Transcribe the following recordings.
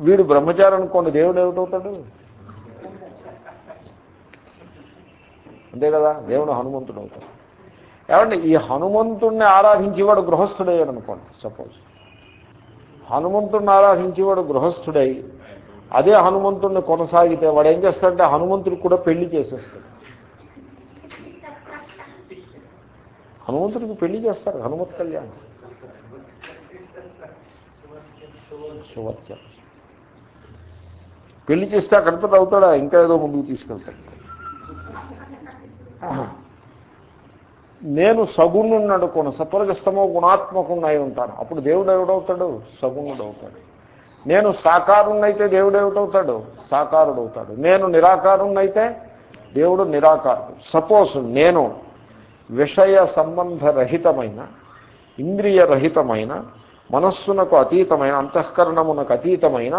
వీడు బ్రహ్మచారి అనుకోండి దేవుడు ఏమిటవుతాడు అంతే కదా దేవుడు హనుమంతుడు అవుతాడు. ఏమంటే ఈ హనుమంతుడిని ఆరాధించేవాడు గృహస్థుడయ్యాడు అనుకోండి సపోజ్. హనుమంతుడిని ఆరాధించేవాడు గృహస్థుడై అదే హనుమంతుణ్ణి కొనసాగితే వాడు ఏం చేస్తాడంటే హనుమంతుడు కూడా పెళ్ళి చేసేస్తాడు. హనుమంతుడికి పెళ్ళి చేస్తారు హనుమత్ కళ్యాణం. సువర్చ. పెళ్ళి చేస్తే అక్కడితో అవుతాడా? ఇంకా ఏదో ముందుకు తీసుకెళ్తాడు. నేను సగుణున్నాడు కొన. సత్వరగస్తమో గుణాత్మకుండా అయి ఉంటాను. అప్పుడు దేవుడు ఎవడవుతాడు? సగుణుడు అవుతాడు నేను సాకారుణ్ణైతే దేవుడు ఏమిటవుతాడు సాకారుడు అవుతాడు నేను నిరాకారుణ్ణైతే దేవుడు నిరాకారుడు. సపోజ్ నేను విషయ సంబంధరహితమైన ఇంద్రియరహితమైన మనస్సునకు అతీతమైన అంతఃకరణమునకు అతీతమైన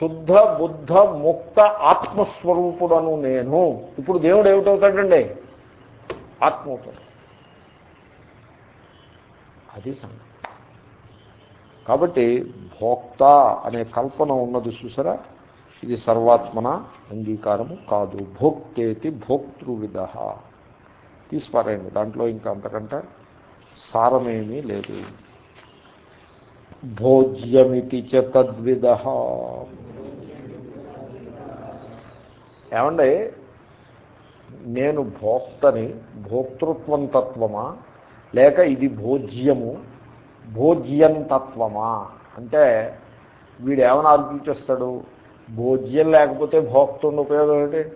శుద్ధ బుద్ధ ముక్త ఆత్మస్వరూపుడను నేను. ఇప్పుడు దేవుడు ఏమిటవుతాడండి? ఆత్మ అవుతాడు అది సంగతి. కాబట్టి భోక్త అనే కల్పన ఉన్నది చూసారా? ఇది సర్వాత్మన అంగీకారము కాదు. భోక్తేతి భోక్తృవిధ. తీసిపారాయండి. దాంట్లో ఇంకా అంతకంటే సారమేమీ లేదు. భోజ్యమితి చ తద్విధ ఏమండి నేను భోక్తని భోక్తృత్వం తత్వమా? లేక ఇది భోజ్యము భోజ్యం తత్వమా? అంటే వీడు ఏమైనా ఆలోచించేస్తాడు భోజ్యం లేకపోతే భోక్తుండి ఉపయోగం ఏంటి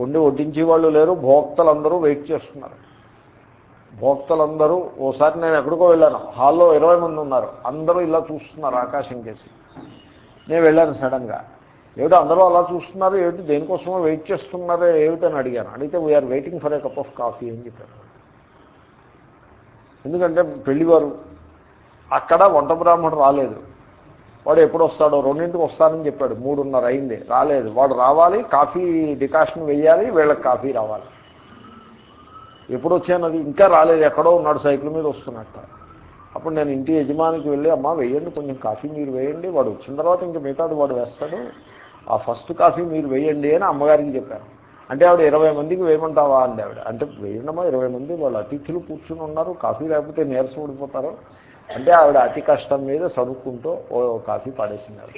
వండి వడ్డించే వాళ్ళు లేరు భోక్తలందరూ వెయిట్ చేస్తున్నారు. భోక్తలందరూ ఓసారి నేను ఎక్కడికో వెళ్ళాను. హాల్లో ఇరవై మంది ఉన్నారు. అందరూ ఇలా చూస్తున్నారు ఆకాశం కేసి. నేను వెళ్ళాను సడన్గా ఏమిటి అందరూ అలా చూస్తున్నారు? ఏమిటి దేనికోసమో వెయిట్ చేస్తున్నారో? ఏమిటని అడిగాను. అడిగితే we are waiting for a cup of coffee అని చెప్పారు. ఎందుకంటే పెళ్ళివారు అక్కడ వంట బ్రాహ్మణుడు రాలేదు. వాడు ఎప్పుడు వస్తాడో? రెండింటికి వస్తానని చెప్పాడు. మూడున్నర అయింది. రాలేదు. వాడు రావాలి కాఫీ డికాషన్ వెయ్యాలి వీళ్ళకి కాఫీ రావాలి. ఎప్పుడు వచ్చాను అది ఇంకా రాలేదు. ఎక్కడో ఉన్నాడు సైకిల్ మీద వస్తున్నట్ట. అప్పుడు నేను ఇంటి యజమానికి వెళ్ళి అమ్మ వేయండి కొంచెం కాఫీ మీరు వేయండి. వాడు వచ్చిన తర్వాత ఇంకా మిగతాది వాడు వేస్తాడు. ఆ ఫస్ట్ కాఫీ మీరు వేయండి అని అమ్మగారికి చెప్పాను. అంటే ఆవిడ ఇరవై మందికి వేయమంటావా? అండి ఆవిడ. అంటే వేయండమ్మా ఇరవై మంది వాళ్ళు అతిథులు కూర్చుని ఉన్నారు. కాఫీ లేకపోతే నీరసం ఊడిపోతారు. అంటే ఆవిడ అతి కష్టం మీద చదువుకుంటూ ఓ కాఫీ పాడేసినారు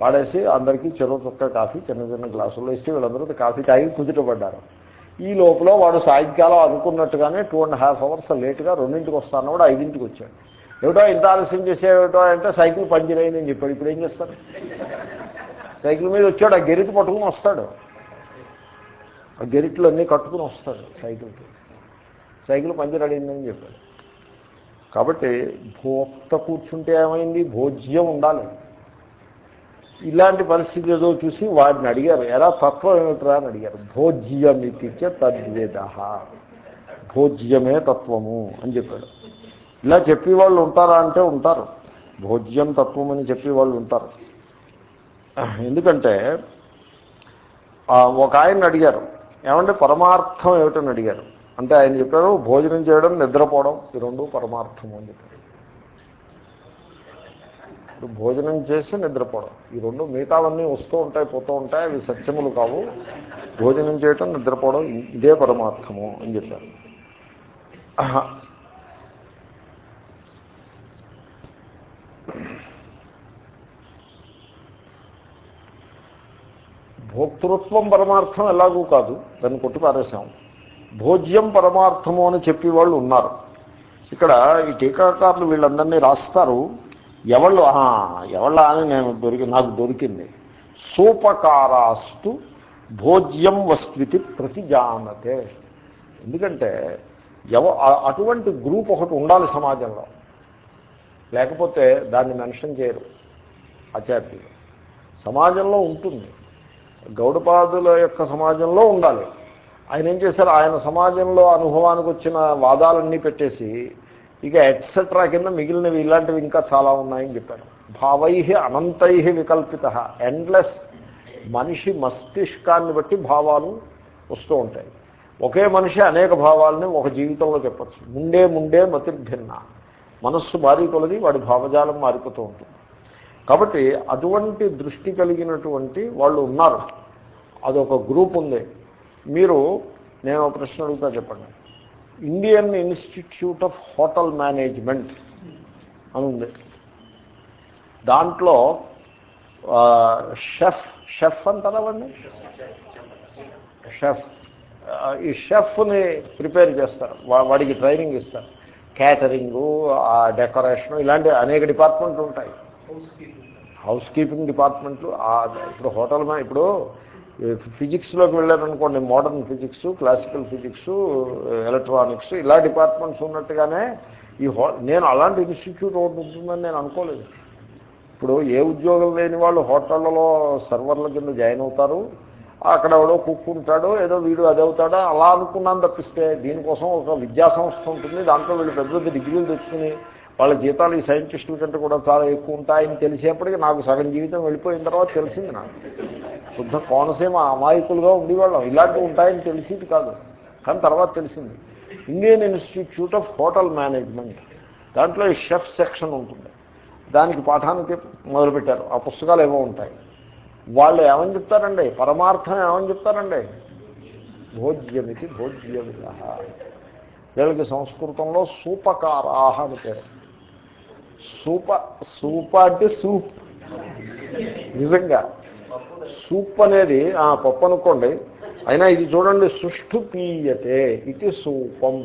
పాడేసి అందరికీ చెరువు చుక్క కాఫీ చిన్న చిన్న గ్లాసుల్లో ఇస్తే వీళ్ళందరూ కాఫీ తాగి కుదుటపడ్డారు. ఈ లోపల వాడు సాయంకాలం అనుకున్నట్టుగానే టూ అండ్ హాఫ్ అవర్స్ లేట్గా రెండింటికి వస్తాను కూడా ఐదింటికి వచ్చాడు. ఏమిటో ఇంత ఆలస్యం చేసేటో అంటే సైకిల్ పంచర్ చెప్పాడు. ఇప్పుడు ఏం చేస్తారు సైకిల్ మీద వచ్చాడు ఆ గెరిట్ పట్టుకుని వస్తాడు. ఆ గెరిట్లు అన్నీ కట్టుకుని వస్తాడు సైకిల్కి సైకిల్ పంచర్ చెప్పాడు. కాబట్టి భోక్త కూర్చుంటే ఏమైంది? భోజ్యం ఉండాలి. ఇలాంటి పరిస్థితి ఏదో చూసి వాడిని అడిగారు ఎలా తత్వం ఏమిట్రా? అని అడిగారు. భోజ్యమితిచ తద్వేద. భోజ్యమే తత్వము అని చెప్పాడు. ఇలా చెప్పేవాళ్ళు ఉంటారా అంటే ఉంటారు. భోజ్యం తత్వం అని చెప్పేవాళ్ళు ఉంటారు. ఎందుకంటే ఒక ఆయన అడిగారు. ఏమంటే పరమార్థం ఏమిటని అడిగారు? అంటే ఆయన చెప్పారు భోజనం చేయడం నిద్రపోవడం ఈ రెండు పరమార్థము అని చెప్పారు. ఇప్పుడు భోజనం చేసి నిద్రపోవడం. ఈ రెండు మిగతావన్నీ వస్తూ ఉంటాయి పోతూ ఉంటాయి అవి సత్యములు కావు. భోజనం చేయటం నిద్రపోవడం ఇదే పరమార్థము అని చెప్పారు. భోక్తృత్వం పరమార్థం ఎలాగూ కాదు దాన్ని కొట్టి పారేసాం భోజ్యం పరమార్థము అని చెప్పి వాళ్ళు ఉన్నారు. ఇక్కడ ఈ టీకాకారులు వీళ్ళందరినీ రాస్తారు. ఎవళ్ళు ఎవళ్ళ అని నేను దొరికి నాకు దొరికింది. సూపకారాస్తు భోజ్యం వస్వితి ప్రతిజానతే. ఎందుకంటే ఎవ అటువంటి గ్రూప్ ఒకటి ఉండాలి సమాజంలో. లేకపోతే దాన్ని మెన్షన్ చేయరు ఆచార్యులు. సమాజంలో ఉంటుంది. గౌడపాదుల యొక్క సమాజంలో ఉండాలి. ఆయన ఏం చేశారు? ఆయన సమాజంలో అనుభవానికి వచ్చిన వాదాలన్నీ పెట్టేసి ఇక ఎట్సెట్రా కింద మిగిలినవి ఇలాంటివి ఇంకా చాలా ఉన్నాయని చెప్పారు. భావై అనంతై వికల్పిత. ఎండ్లెస్ మనిషి మస్తిష్కాన్ని బట్టి భావాలు వస్తూ ఉంటాయి. ఒకే మనిషి అనేక భావాలని ఒక జీవితంలో చెప్పచ్చు. ముండే ముండే మతిర్భిన్న మనస్సు మారి కొలది వాడి భావజాలం మారిపోతూ ఉంటుంది. కాబట్టి అటువంటి దృష్టి కలిగినటువంటి వాళ్ళు ఉన్నారు. అదొక గ్రూప్ ఉంది. మీరు నేను ఒక ప్రశ్న అడుగుతా చెప్పండి. Indian institute of hotel management అని ఉంది. దాంట్లో షెఫ్ షెఫ్ అంటారావండి షెఫ్. ఆ, ఈ షెఫ్ని ప్రిపేర్ చేస్తారు. వాడికి ట్రైనింగ్ ఇస్తారు. క్యాటరింగు ఆ డెకరేషను ఇలాంటి అనేక డిపార్ట్మెంట్లు ఉంటాయి. Housekeeping. డిపార్ట్మెంట్లు ఇప్పుడు హోటల్ ఇప్పుడు ఫిజిక్స్లోకి వెళ్ళారనుకోండి modern physics classical physics electronics ఇలా డిపార్ట్మెంట్స్ ఉన్నట్టుగానే ఈ హో నేను అలాంటి ఇన్స్టిట్యూట్ ఒకటి ఉంటుందని నేను అనుకోలేదు. ఇప్పుడు ఏ ఉద్యోగం లేని వాళ్ళు హోటళ్ళలో సర్వర్ల కింద జాయిన్ అవుతారు అక్కడ ఎవడో కుక్కుంటాడో ఏదో వీడు అది అవుతాడో అలా అనుకున్నాను తప్పిస్తే దీనికోసం ఒక విద్యా సంస్థ ఉంటుంది దాంట్లో వీళ్ళు పెద్ద పెద్ద డిగ్రీలు తెచ్చుకుని వాళ్ళ జీతాలు ఈ సైంటిస్టుల కంటే కూడా చాలా ఎక్కువ ఉంటాయని తెలిసేప్పటికి నాకు సగం జీవితం వెళ్ళిపోయిన తర్వాత తెలిసింది నాకు. శుద్ధ కోనసీమ అమాయకులుగా ఉండేవాళ్ళం. ఇలాంటివి ఉంటాయని తెలిసేది కాదు. కానీ తర్వాత తెలిసింది. Indian institute of hotel management. దాంట్లో ఈ షెఫ్ సెక్షన్ ఉంటుంది. దానికి పాఠానికి మొదలుపెట్టారు. ఆ పుస్తకాలు ఏమో ఉంటాయి. వాళ్ళు ఏమని చెప్తారండి? పరమార్థం ఏమని చెప్తారండి? భోజ్యమితి భోజ్యమిత వీళ్ళకి సంస్కృతంలో సూపకారాహ అని పేరు. సూప సూప అంటే సూప్. నిజంగా. సూప్ అనేది ఆ పప్పు అనుకోండి అయినా ఇది చూడండి సుష్ఠు పీయతే ఇది సూపం.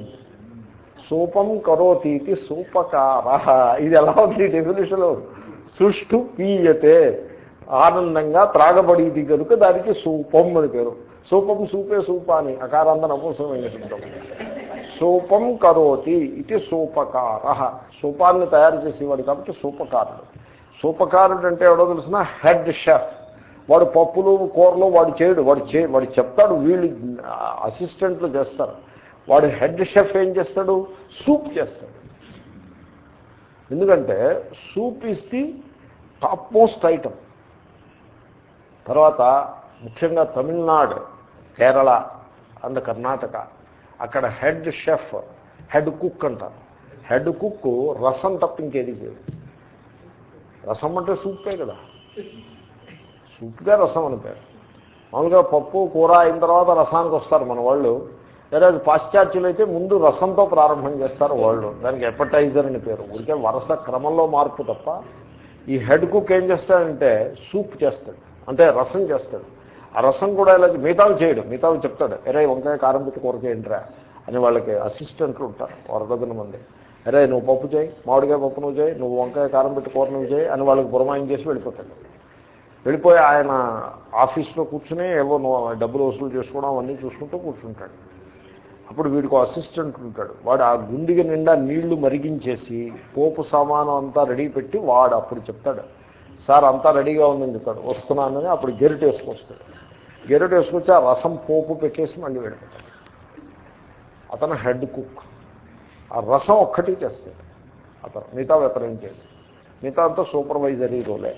సూపం కరోతి ఇది సూపకార. ఇది ఎలా ఉంది డెఫినేషన్ సుష్ఠు పీయతే. ఆనందంగా త్రాగబడేది కనుక దానికి సూపం అని పేరు. సూపం సూపే సూప అని. అకారాంత నపుంసమైన శబ్దం సూపం కరోతి ఇది సూపకార. సూపాన్ని తయారు చేసేవాడు కాబట్టి సూపకారుడు. సూపకారుడు అంటే ఎవడో తెలిసిన? Head chef. వాడు పప్పులు కూరలు వాడు చేయడు. వాడు చే వాడు చెప్తాడు వీళ్ళు అసిస్టెంట్లు చేస్తారు. వాడు హెడ్ షెఫ్ ఏం చేస్తాడు? సూప్ చేస్తాడు. ఎందుకంటే soup is the top most item తర్వాత ముఖ్యంగా తమిళనాడు కేరళ అండ్ కర్ణాటక. అక్కడ హెడ్ షెఫ్ హెడ్ కుక్ అంటారు. హెడ్ కుక్ రసం తప్ప ఇంకేది లేదు. రసం అంటే సూపే కదా. సూప్గా రసం అని పేరు. మామూలుగా పప్పు కూర అయిన తర్వాత రసానికి వస్తారు మన వాళ్ళు. లేదా పాశ్చాత్యులు అయితే ముందు రసంతో ప్రారంభం చేస్తారు వాళ్ళు. దానికి ఎపటైజర్ అని పేరు. ఊరికే వరుస క్రమంలో మార్పు తప్ప ఈ హెడ్ కుక్ ఏం చేస్తాడంటే సూప్ చేస్తాడు. అంటే రసం చేస్తాడు. ఆ రసం కూడా ఇలా మిగతావి చేయడు. మిగతావి చెప్తాడు. అరే వంకాయ కారం పెట్టి కూర చేయండిరా అని వాళ్ళకి అసిస్టెంట్లు ఉంటారు. వరదగిన మంది. అరే నువ్వు పప్పు చేయి. మామిడికాయ పప్పు నువ్వు చేయి. నువ్వు వంకాయ కారం పెట్టి కూర నువ్వు చేయి అని వాళ్ళకి పురమాయం చేసి వెళ్ళిపోతాడు. వెళ్ళిపోయి ఆయన ఆఫీస్లో కూర్చుని ఏవో డబ్బులు వసూలు చేసుకోవడం అవన్నీ చూసుకుంటూ కూర్చుంటాడు. అప్పుడు వీడికి అసిస్టెంట్ ఉంటాడు. వాడు ఆ గుండిగ నిండా నీళ్ళు మరిగించేసి పోపు సామానం అంతా రెడీ పెట్టి వాడు అప్పుడు చెప్తాడు సార్ అంతా రెడీగా ఉందని చెప్తాడు. వస్తున్నానని అప్పుడు గెరిట వేసుకొస్తాడు. గెరిట వేసుకొచ్చి ఆ రసం పోపు పెట్టేసి మళ్ళీ వెళ్ళిపోతాడు అతను హెడ్ కుక్. ఆ రసం ఒక్కటి చేస్తాడు. అతను మిగతా అతను చేయదు మిగతా అంతా సూపర్వైజరీ రోలే.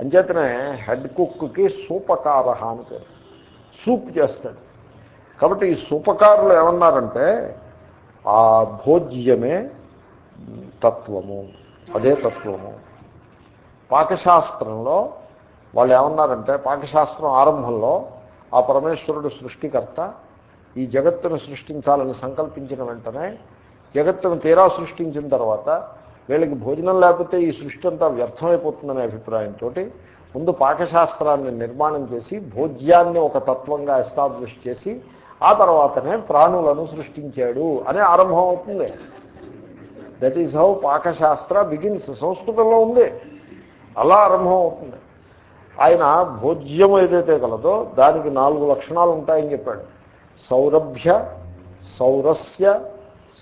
అంచేతనే హెడ్ కుక్కి సూపకార అని పేరు. సూప్ చేస్తాడు. కాబట్టి ఈ సూపకారులు ఏమన్నారంటే ఆ భోజ్యమే తత్వము అదే తత్వము. పాకశాస్త్రంలో వాళ్ళు ఏమన్నారంటే పాకశాస్త్రం ఆరంభంలో ఆ పరమేశ్వరుడు సృష్టికర్త ఈ జగత్తును సృష్టించాలని సంకల్పించిన వెంటనే జగత్తును తీరా సృష్టించిన తర్వాత వీళ్ళకి భోజనం లేకపోతే ఈ సృష్టి అంతా వ్యర్థమైపోతుందనే అభిప్రాయంతో ముందు పాకశాస్త్రాన్ని నిర్మాణం చేసి భోజ్యాన్ని ఒక తత్వంగా ఎస్టాబ్లిష్ చేసి ఆ తర్వాతనే ప్రాణులను సృష్టించాడు అనే ఆరంభం అవుతుంది. దట్ ఈస్ హౌ పాకశాస్త్ర బిగిన్స్ సంస్కృతంలో ఉంది. అలా ఆరంభం అవుతుంది. ఆయన భోజ్యం ఏదైతే కలదో దానికి నాలుగు లక్షణాలు ఉంటాయని చెప్పాడు. సౌరభ్య సౌరస్య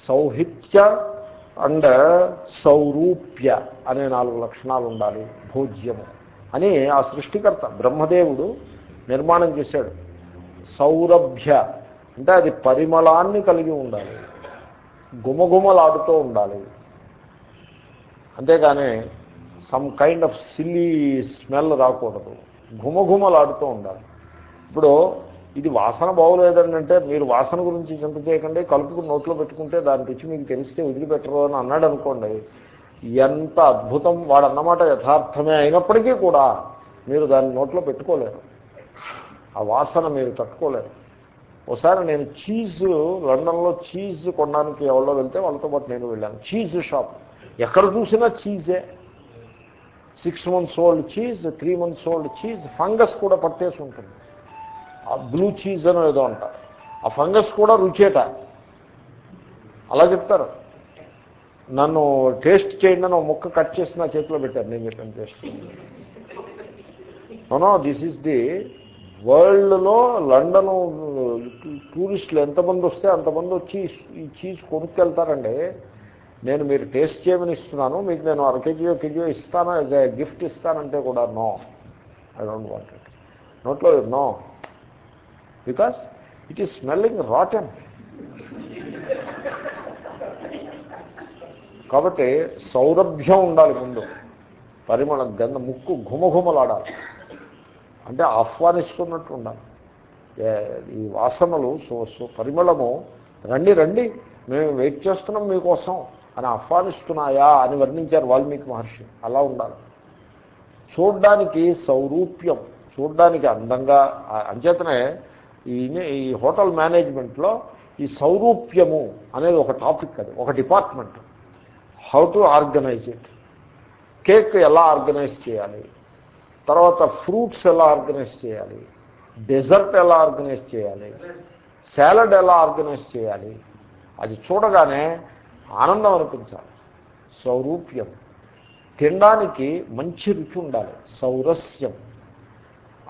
సౌహిత్య అండ్ సౌరూప్య అనే నాలుగు లక్షణాలు ఉండాలి భోజ్యము అని ఆ సృష్టికర్త బ్రహ్మదేవుడు నిర్మాణం చేశాడు. సౌరభ్య అంటే అది పరిమళాన్ని కలిగి ఉండాలి గుమగుమలాడుతూ ఉండాలి. అంతేగాని some kind of silly smell రాకూడదు ఘుమఘుమలాడుతూ ఉండాలి. ఇప్పుడు ఇది వాసన బాగోలేదండి అంటే మీరు వాసన గురించి చింత చేయకండి కలుపుకుని నోట్లో పెట్టుకుంటే దాని రుచి మీకు తెలిస్తే వదిలిపెట్టరు అని అన్నాడు అనుకోండి ఎంత అద్భుతం వాడన్నమాట యథార్థమే అయినప్పటికీ కూడా మీరు దాన్ని నోట్లో పెట్టుకోలేరు. ఆ వాసన మీరు తట్టుకోలేరు. ఒకసారి నేను చీజ్ లండన్లో చీజ్ కొనడానికి ఎవరో వెళ్తే వాళ్ళతో పాటు నేను వెళ్ళాను. Cheese shop. ఎక్కడ చూసినా చీజే. Six months old cheese three months old cheese fungus కూడా పట్టేసి ఉంటుంది. బ్లూ చీజ్ అని ఏదో అంటారు ఆ ఫంగస్ కూడా రుచేట. అలా చెప్తారు. నన్ను టేస్ట్ చేయండి అని ముక్క కట్ చేసి నా చేతిలో పెట్టారు. నేను చెప్పాను taste. No this is the వరల్డ్లో లండన్ టూరిస్టులు ఎంతమంది వస్తే అంతమంది వచ్చి ఈ చీజ్ కొనుక్కెళ్తారండి. నేను మీరు టేస్ట్ చేయమని ఇస్తున్నాను. మీకు నేను అర కేజీయో కేజీయో ఇస్తాను? యాజ్ ఏ గిఫ్ట్ ఇస్తానంటే కూడా no. I don't want it. నోట్లో no. Because it is smelling rotten కాబట్టి సౌరభ్యం ఉండాలి ముందు. పరిమళం గంధ ముక్కు ఘుమఘుమలాడాలి. అంటే ఆహ్వానిస్తున్నట్టు ఉండాలి. ఈ వాసనలు సో సో పరిమళము రండి రండి మేము వెయిట్ చేస్తున్నాం మీకోసం అని ఆహ్వానిస్తున్నాయా అని వర్ణించారు వాల్మీకి మహర్షి. అలా ఉండాలి. చూడ్డానికి సౌరూప్యం చూడ్డానికి అందంగా అంచేతనే ఈ ఈ హోటల్ మేనేజ్మెంట్లో ఈ సౌరూప్యము అనేది ఒక టాపిక్ అది ఒక department. How to organise it. Cake ఎలా ఆర్గనైజ్ చేయాలి? తర్వాత ఫ్రూట్స్ ఎలా ఆర్గనైజ్ చేయాలి? డెజర్ట్ ఎలా ఆర్గనైజ్ చేయాలి? సాలడ్ ఎలా ఆర్గనైజ్ చేయాలి? అది చూడగానే ఆనందం అనిపించాలి. సౌరూప్యం. తినడానికి మంచి రుచి ఉండాలి. సౌరస్యం.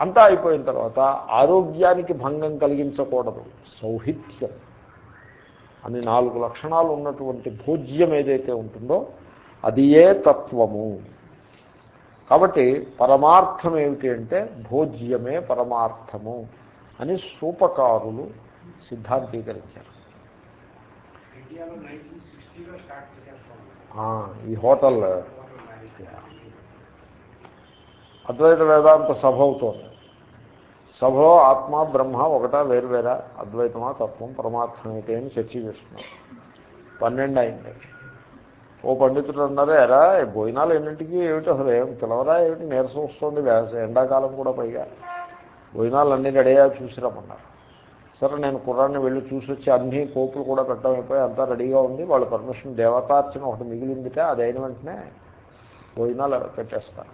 అంతా అయిపోయిన తర్వాత ఆరోగ్యానికి భంగం కలిగించకూడదు. సౌహిత్యం. అని నాలుగు లక్షణాలు ఉన్నటువంటి భోజ్యం ఏదైతే ఉంటుందో అది ఏ తత్వము? కాబట్టి పరమార్థం ఏమిటి అంటే భోజ్యమే పరమార్థము అని సూపకారులు సిద్ధాంతీకరించారు. ఈ హోటల్ అద్వైత వేదాంత సభ అవుతోంది సభలో ఆత్మ బ్రహ్మ ఒకటా వేరువేరా అద్వైతమా తత్వం పరమార్థం అని చర్చ చేస్తున్నారు. పన్నెండు అయింది. ఓ పండితుడు అన్నారు ఎరా భోజనాలు ఎన్నింటికి? ఏమిటి అసలు ఏం పిలవరా ఏమిటి నీరసం వస్తుంది? ఎండాకాలం కూడా పైగా. భోజనాలు అన్నీ రెడీగా చూసి రమ్మన్నారు సరే నేను కుర్రాన్ని వెళ్ళి చూసి వచ్చి అన్ని కోపులు కూడా పెట్టమైపోయి అంతా రెడీగా ఉంది. వాళ్ళ పర్మిషన్ దేవతార్చన ఒకటి మిగిలిందిటే అది అయిన వెంటనే భోజనాలు పెట్టేస్తాను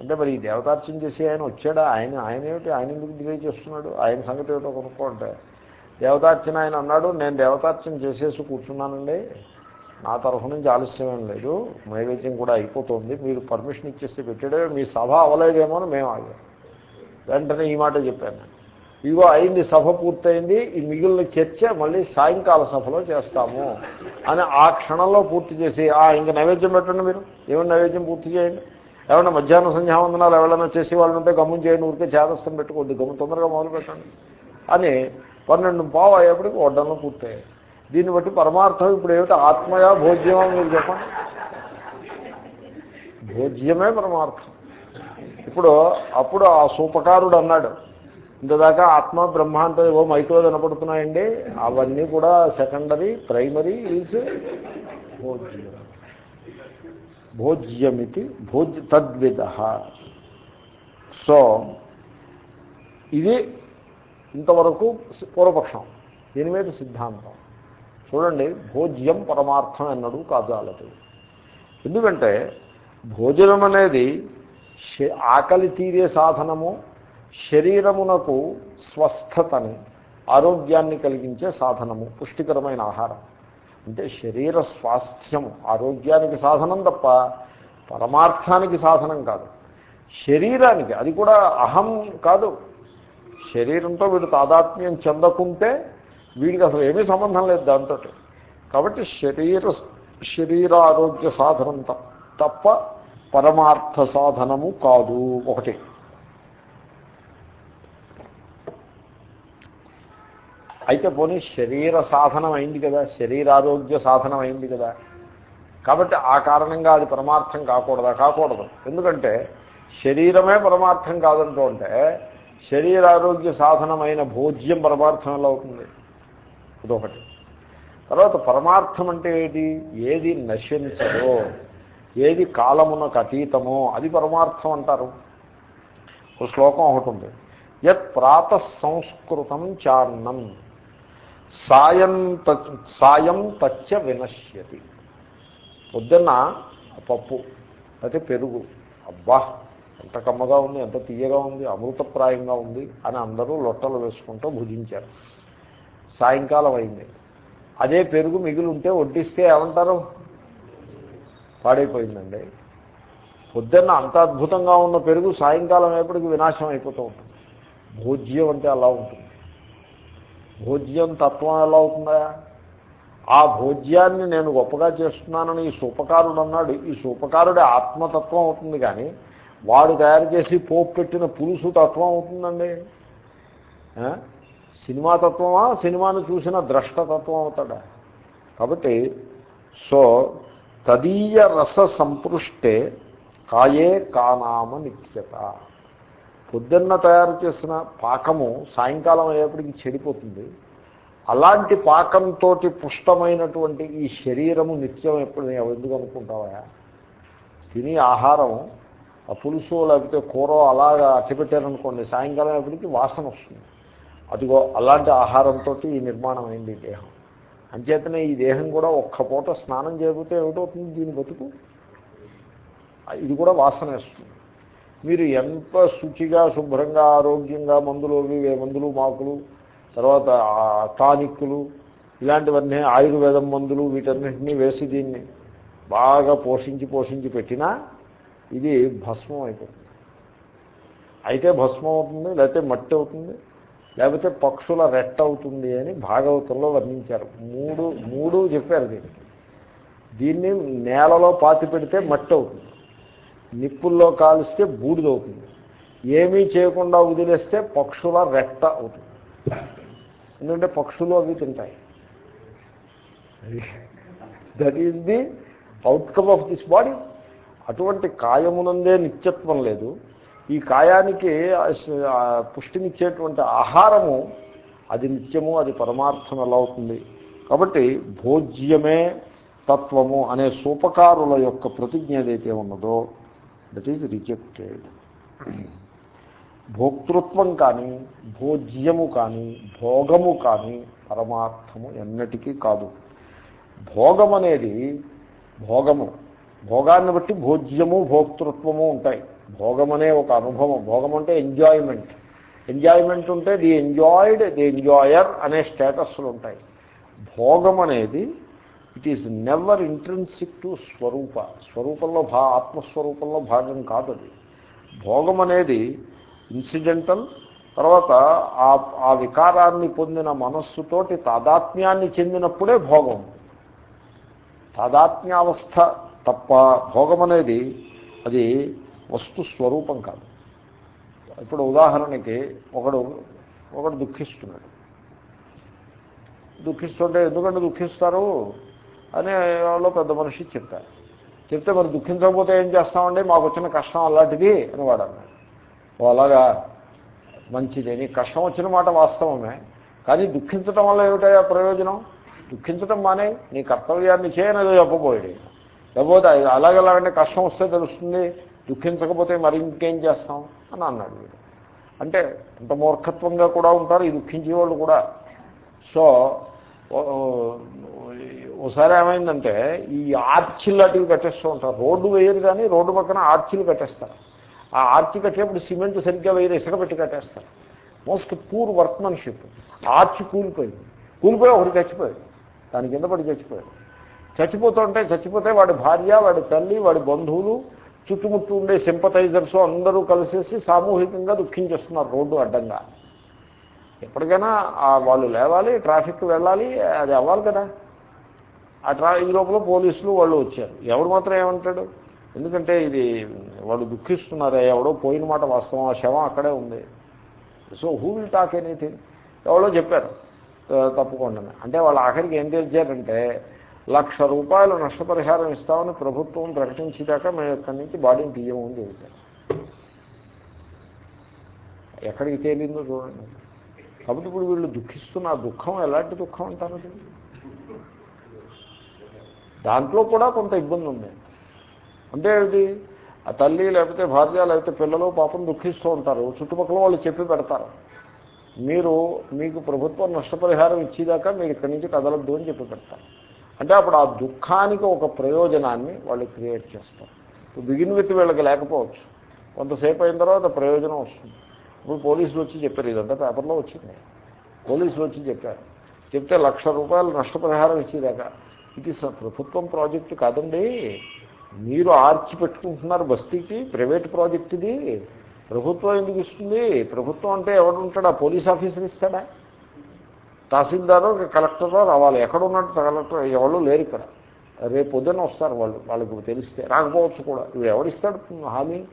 అంటే మరి ఈ దేవతార్చన చేసి ఆయన వచ్చాడా? ఆయన ఆయన ఏమిటి? ఆయన ఎందుకు డిలే చేస్తున్నాడు? ఆయన సంగతి ఏమిటో కొనుక్కోంటే దేవతార్చన ఆయన అన్నాడు నేను దేవతార్చన చేసేసి కూర్చున్నానండి. నా తరఫు నుంచి ఆలస్యమేం లేదు. నైవేద్యం కూడా అయిపోతుంది. మీరు పర్మిషన్ ఇచ్చేస్తే పెట్టాడే మీ సభ అవలేదేమో అని మేము ఆగాం. వెంటనే ఈ మాట చెప్పాను ఇగో అయింది సభ పూర్తయింది. ఈ మిగిలిన చర్చ మళ్ళీ సాయంకాల సభలో చేస్తాము. అని ఆ క్షణంలో పూర్తి చేసి ఆ ఇంకా నైవేద్యం పెట్టండి మీరు. ఏమైనా నైవేద్యం పూర్తి చేయండి. ఏమైనా మధ్యాహ్న సంధ్యావందనాలు ఎవరైనా చేసి వాళ్ళు ఉంటే గమం చేయండి ఊరికే చేదస్థం పెట్టుకోవద్దు. గమ్ము తొందరగా మొదలు పెట్టండి. అని పన్నెండు పావు అయ్యేప్పటికి వడ్డంలో పూర్తయ్యాయి. దీన్ని బట్టి పరమార్థం ఇప్పుడు ఏమిటి? ఆత్మయా భోజ్యమా మీరు చెప్పండి. భోజ్యమే పరమార్థం. ఇప్పుడు అప్పుడు ఆ సూపకారుడు అన్నాడు ఇంతదాకా ఆత్మ బ్రహ్మ అంటే ఏవో మైక్రో వినపడుతున్నాయండి అవన్నీ కూడా సెకండరీ ప్రైమరీ ఈజ్ భోజ్యం భోజ్యమితి భోజ్య తద్విధ సో ఇది ఇంతవరకు పూర్వపక్షం. దీని మీద సిద్ధాంతం. చూడండి భోజ్యం పరమార్థం అన్నడు కాజాలదు ఎందుకంటే భోజనం అనేది ఆకలి తీరే సాధనము శరీరమునకు స్వస్థతని ఆరోగ్యాన్ని కలిగించే సాధనము పుష్టికరమైన ఆహారం. అంటే శరీర స్వాస్థ్యం ఆరోగ్యానికి సాధనం తప్ప పరమార్థానికి సాధనం కాదు. శరీరానికి అది కూడా అహం కాదు. శరీరంతో వీడు తాదాత్మ్యం చెందకుంటే వీడికి అసలు ఏమీ సంబంధం లేదు దాంతో కాబట్టి శరీర శరీర ఆరోగ్య సాధనం తప్ప పరమార్థ సాధనము కాదు ఒకటి. అయితే పోనీ శరీర సాధనం అయింది కదా శరీరారోగ్య సాధనం అయింది కదా. కాబట్టి ఆ కారణంగా అది పరమార్థం కాకూడదా? కాకూడదు. ఎందుకంటే శరీరమే పరమార్థం కాదంటూ అంటే శరీరారోగ్య సాధనమైన భోజ్యం పరమార్థం ఎలా అవుతుంది. ఇదొకటి. తర్వాత పరమార్థం అంటే ఏది? ఏది నశించదో ఏది కాలమునకు అతీతమో అది పరమార్థం అంటారు. ఒక శ్లోకం ఒకటి ఉంది. యత్ ప్రాత సంస్కృతం చాన్నం సాయం సాయం తచ్చ వినశ్యతి. పొద్దున్న పప్పు అయితే పెరుగు. అబ్బా ఎంత కమ్మగా ఉంది ఎంత తీయగా ఉంది అమృతప్రాయంగా ఉంది అని అందరూ లొట్టలు వేసుకుంటూ భుజించారు. సాయంకాలం అయింది. అదే పెరుగు మిగిలి ఉంటే వడ్డిస్తే ఏమంటారు? పాడైపోయిందండి. పొద్దున్న అంత అద్భుతంగా ఉన్న పెరుగు సాయంకాలం అయ్యేప్పటికి వినాశం అయిపోతూ ఉంటుంది. భోజ్యం అంటే అలా ఉంటుంది. భోజ్యం తత్వం ఎలా అవుతుందా? ఆ భోజ్యాన్ని నేను గొప్పగా చేస్తున్నానని ఈ సూపకారుడు అన్నాడు. ఈ సూపకారుడి ఆత్మతత్వం అవుతుంది కానీ వాడు తయారు చేసి పోపు పెట్టిన పులుసు తత్వం అవుతుందండి. సినిమా తత్వమా? సినిమాను చూసిన ద్రష్టతత్వం అవుతాడా. కాబట్టి సో తదీయ రస సంపృష్టే కాయే కానామ నిత్యత. పొద్దున్న తయారు చేసిన పాకము సాయంకాలం అయ్యేప్పటికి చెడిపోతుంది. అలాంటి పాకంతో పుష్టమైనటువంటి ఈ శరీరము నిత్యం ఎప్పుడు ఎందుకు అనుకుంటావా? తిని ఆహారం ఆ పులుసు లేకపోతే కూర అలాగా అట్టిపెట్టారనుకోండి సాయంకాలం ఎప్పటికీ వాసన వస్తుంది. అదిగో అలాంటి ఆహారంతో ఈ నిర్మాణం అయింది ఈ దేహం. అంచేతనే ఈ దేహం కూడా ఒక్క పూట స్నానం చేయకపోతే ఏమిటవుతుంది దీని బతుకు? ఇది కూడా వాసన వేస్తుంది. మీరు ఎంత శుచిగా శుభ్రంగా ఆరోగ్యంగా మందులు మందులు మాకులు తర్వాత టానిక్కులు ఇలాంటివన్నీ ఆయుర్వేదం మందులు వీటన్నింటినీ వేసి దీన్ని బాగా పోషించి పోషించి పెట్టినా ఇది భస్మం అయిపోతుంది. అయితే భస్మం అవుతుంది లేకపోతే మట్టి అవుతుంది లేకపోతే పక్షుల రెట్ట అవుతుంది అని భాగవతంలో వర్ణించారు. మూడు మూడు చెప్పారు దీనికి. దీన్ని నేలలో పాతి పెడితే మట్టి అవుతుంది. నిప్పుల్లో కాలిస్తే బూడిదవుతుంది ఏమీ చేయకుండా వదిలేస్తే పక్షుల రెట్ట అవుతుంది. ఎందుకంటే పక్షులు అవి తింటాయి. That is the outcome of this body అటువంటి కాయమునందే నిత్యత్వం లేదు. ఈ కాయానికి పుష్టినిచ్చేటువంటి ఆహారము అది నిత్యము అది పరమార్థం ఎలా అవుతుంది? కాబట్టి భోజ్యమే తత్వము అనే సూపకారుల యొక్క ప్రతిజ్ఞ ఏదైతే ఉన్నదో దట్ ఈజ్ రిజెక్టెడ్. భోక్తృత్వం కానీ భోజ్యము కానీ భోగము కానీ పరమార్థము ఎన్నటికీ కాదు. భోగం అనేది భోగము. భోగాన్ని బట్టి భోజ్యము భోక్తృత్వము ఉంటాయి. భోగం అనే ఒక అనుభవం. భోగం అంటే ఎంజాయ్మెంట్. ఎంజాయ్మెంట్ ఉంటే ది ఎంజాయిడ్ ది ఎంజాయర్ అనే స్టేటస్లు ఉంటాయి. భోగం అనేది it is never intrinsic to స్వరూప. స్వరూపంలో భా ఆత్మస్వరూపంలో భాగం కాదు అది భోగం అనేది ఇన్సిడెంటల్ తర్వాత ఆ ఆ వికారాన్ని పొందిన మనస్సుతోటి తాదాత్మ్యాన్ని చెందినప్పుడే భోగం. తాదాత్మ్యావస్థ తప్ప భోగం అనేది అది వస్తు స్వరూపం కాదు. ఇప్పుడు ఉదాహరణకి ఒకడు ఒకడు దుఃఖిస్తున్నాడు. దుఃఖిస్తుంటే ఎందుకంటే దుఃఖిస్తారు? అని వాళ్ళు పెద్ద మనిషి చెప్తారు చెప్తే మరి దుఃఖించకపోతే ఏం చేస్తామండి? మాకు వచ్చిన కష్టం అలాంటిది అని వాడు అన్నాడు. అలాగా. మంచిది. కష్టం వచ్చిన మాట వాస్తవమే. కానీ దుఃఖించటం వల్ల ఏమిటయా ప్రయోజనం? దుఃఖించటం మానే నీ కర్తవ్యాన్ని చేయనదో చెప్పబోయాడు లేకపోతే అలాగలాగంటే కష్టం వస్తే తెలుస్తుంది దుఃఖించకపోతే మరి ఇంకేం చేస్తాం? అని అన్నాడు వీడు. అంటే అంత మూర్ఖత్వంగా కూడా ఉంటారు ఈ దుఃఖించేవాళ్ళు కూడా. సో ఒకసారి ఏమైందంటే ఈ ఆర్చిల్ అటువి కట్టేస్తూ ఉంటారు. రోడ్డు వేయరు కానీ రోడ్డు పక్కన ఆర్చిలు కట్టేస్తారు. ఆ ఆర్చి కట్టేప్పుడు సిమెంట్ సరిగ్గా వేయరు ఇసుక పెట్టి కట్టేస్తారు. Most poor workmanship. ఆర్చి కూలిపోయింది. కూలిపోయి ఒకటి చచ్చిపోయాడు. దాని కింద పడి చచ్చిపోయాడు. చచ్చిపోతుంటే చచ్చిపోతే వాడి భార్య వాడి తల్లి వాడి బంధువులు చుట్టుముట్టు ఉండే సింపతైజర్స్ అందరూ కలిసేసి సామూహికంగా దుఃఖించేస్తున్నారు రోడ్డు అడ్డంగా. ఎప్పటికైనా వాళ్ళు లేవాలి ట్రాఫిక్ వెళ్ళాలి అది అవ్వాలి కదా. ఆ ట్రా ఈ లోపల పోలీసులు వాళ్ళు వచ్చారు. ఎవరు మాత్రం ఏమంటాడు? ఎందుకంటే ఇది వాళ్ళు దుఃఖిస్తున్నారే ఎవడో పోయిన మాట వాస్తవం ఆ శవం అక్కడే ఉంది. So who will talk anything? ఎవరో చెప్పారు. తప్పకుండా. అంటే వాళ్ళు ఆఖరికి ఏం తెలిసారంటే లక్ష రూపాయలు నష్టపరిహారం ఇస్తామని ప్రభుత్వం ప్రకటించేదాకా మేము ఇక్కడి నుంచి బాడీని తీయము అని చెబుతారు ఎక్కడికి తేలిందో చూడండి. కాబట్టి ఇప్పుడు వీళ్ళు దుఃఖిస్తున్న దుఃఖం ఎలాంటి దుఃఖం అంటారు? దాంట్లో కూడా కొంత ఇబ్బంది ఉంది. అంటే ఏమిటి? ఆ తల్లి లేకపోతే భార్య లేకపోతే పిల్లలు పాపం దుఃఖిస్తూ ఉంటారు. చుట్టుపక్కల వాళ్ళు చెప్పి పెడతారు. మీరు మీకు ప్రభుత్వం నష్టపరిహారం ఇచ్చేదాకా మీరు ఇక్కడి నుంచి కదలద్దు అని చెప్పి పెడతారు. అంటే అప్పుడు ఆ దుఃఖానికి ఒక ప్రయోజనాన్ని వాళ్ళు క్రియేట్ చేస్తారు. బిగిన్ విత్ వీళ్ళకి లేకపోవచ్చు. కొంతసేపు అయిన తర్వాత ప్రయోజనం వస్తుంది. ఇప్పుడు పోలీసులు వచ్చి చెప్పారు ఇదంతా పేపర్లో వచ్చింది. పోలీసులు వచ్చి చెప్పారు. చెప్తే లక్ష రూపాయలు నష్టపరిహారం ఇచ్చేదాకా. ఇది ప్రభుత్వం ప్రాజెక్టు కాదండి. మీరు ఆర్చి పెట్టుకుంటున్నారు బస్తీకి ప్రైవేట్ ప్రాజెక్ట్ ఇది. ప్రభుత్వం ఎందుకు ఇస్తుంది? ప్రభుత్వం అంటే ఎవడు ఉంటాడా? పోలీస్ ఆఫీసర్ ఇస్తాడా? తహసీల్దారో కలెక్టరో రావాలి. ఎక్కడ ఉన్నట్టు కలెక్టర్? ఎవరు లేరు ఇక్కడ. రేపు పొద్దున్న వస్తారు వాళ్ళు. వాళ్ళకి తెలిస్తే. రాకపోవచ్చు కూడా. ఇవి ఎవరిస్తాడు హామీ.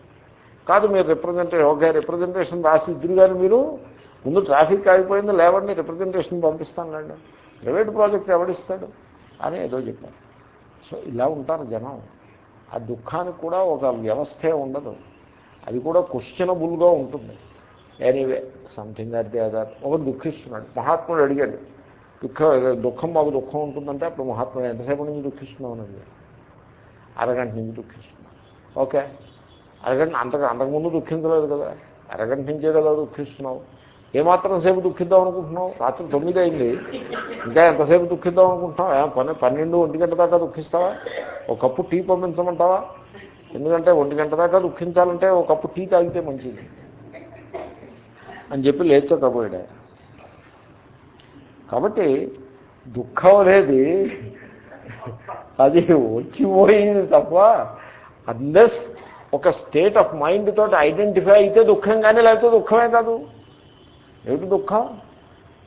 కాదు మీరు రిప్రజెంటేషన్ ఓకే రిప్రజెంటేషన్ రాసి ఇద్దరు కానీ మీరు ముందు ట్రాఫిక్ ఆగిపోయింది లేవండి రిప్రజెంటేషన్ పంపిస్తానులేండి. ప్రైవేట్ ప్రాజెక్ట్ ఎవడిస్తాడు అని ఏదో చెప్పారు. సో ఇలా ఉంటారు జనం. ఆ దుఃఖానికి కూడా ఒక వ్యవస్థే ఉండదు. అది కూడా క్వశ్చనబుల్గా ఉంటుంది. ఎనీవే సంథింగ్ అది అదర్ ఒకటి దుఃఖిస్తున్నాడు. మహాత్ముడు అడిగాడు దుఃఖ దుఃఖం మాకు దుఃఖం ఉంటుందంటే అప్పుడు మహాత్ముడు ఎంతసేపు నుంచి దుఃఖిస్తున్నావు అని అరగంట నుంచి దుఃఖిస్తున్నాం ఓకే. అరగంట అంతకు అంతకుముందు దుఃఖించలేదు కదా? అరగంట నుంచే కదా దుఃఖిస్తున్నావు? ఏమాత్రం సేపు దుఃఖిద్దాం అనుకుంటున్నావు? రాత్రి తొమ్మిది అయింది. ఇంకా ఎంతసేపు దుఃఖిద్దాం అనుకుంటున్నావు? పని పన్నెండు ఒంటి గంట దాకా దుఃఖిస్తావా? ఒక కప్పు టీ పంపించమంటావా? ఎందుకంటే ఒంటి గంట దాకా దుఃఖించాలంటే ఒక కప్పు టీ తాగితే మంచిది. అని చెప్పి లేచకపోయాడు కాబట్టి దుఃఖం అనేది అది వచ్చిపోయింది తప్ప అన్లెస్ ఒక స్టేట్ ఆఫ్ మైండ్ తోటి ఐడెంటిఫై అయితే దుఃఖం కానీ లేకపోతే దుఃఖమే కాదు. ఏమిటి దుఃఖం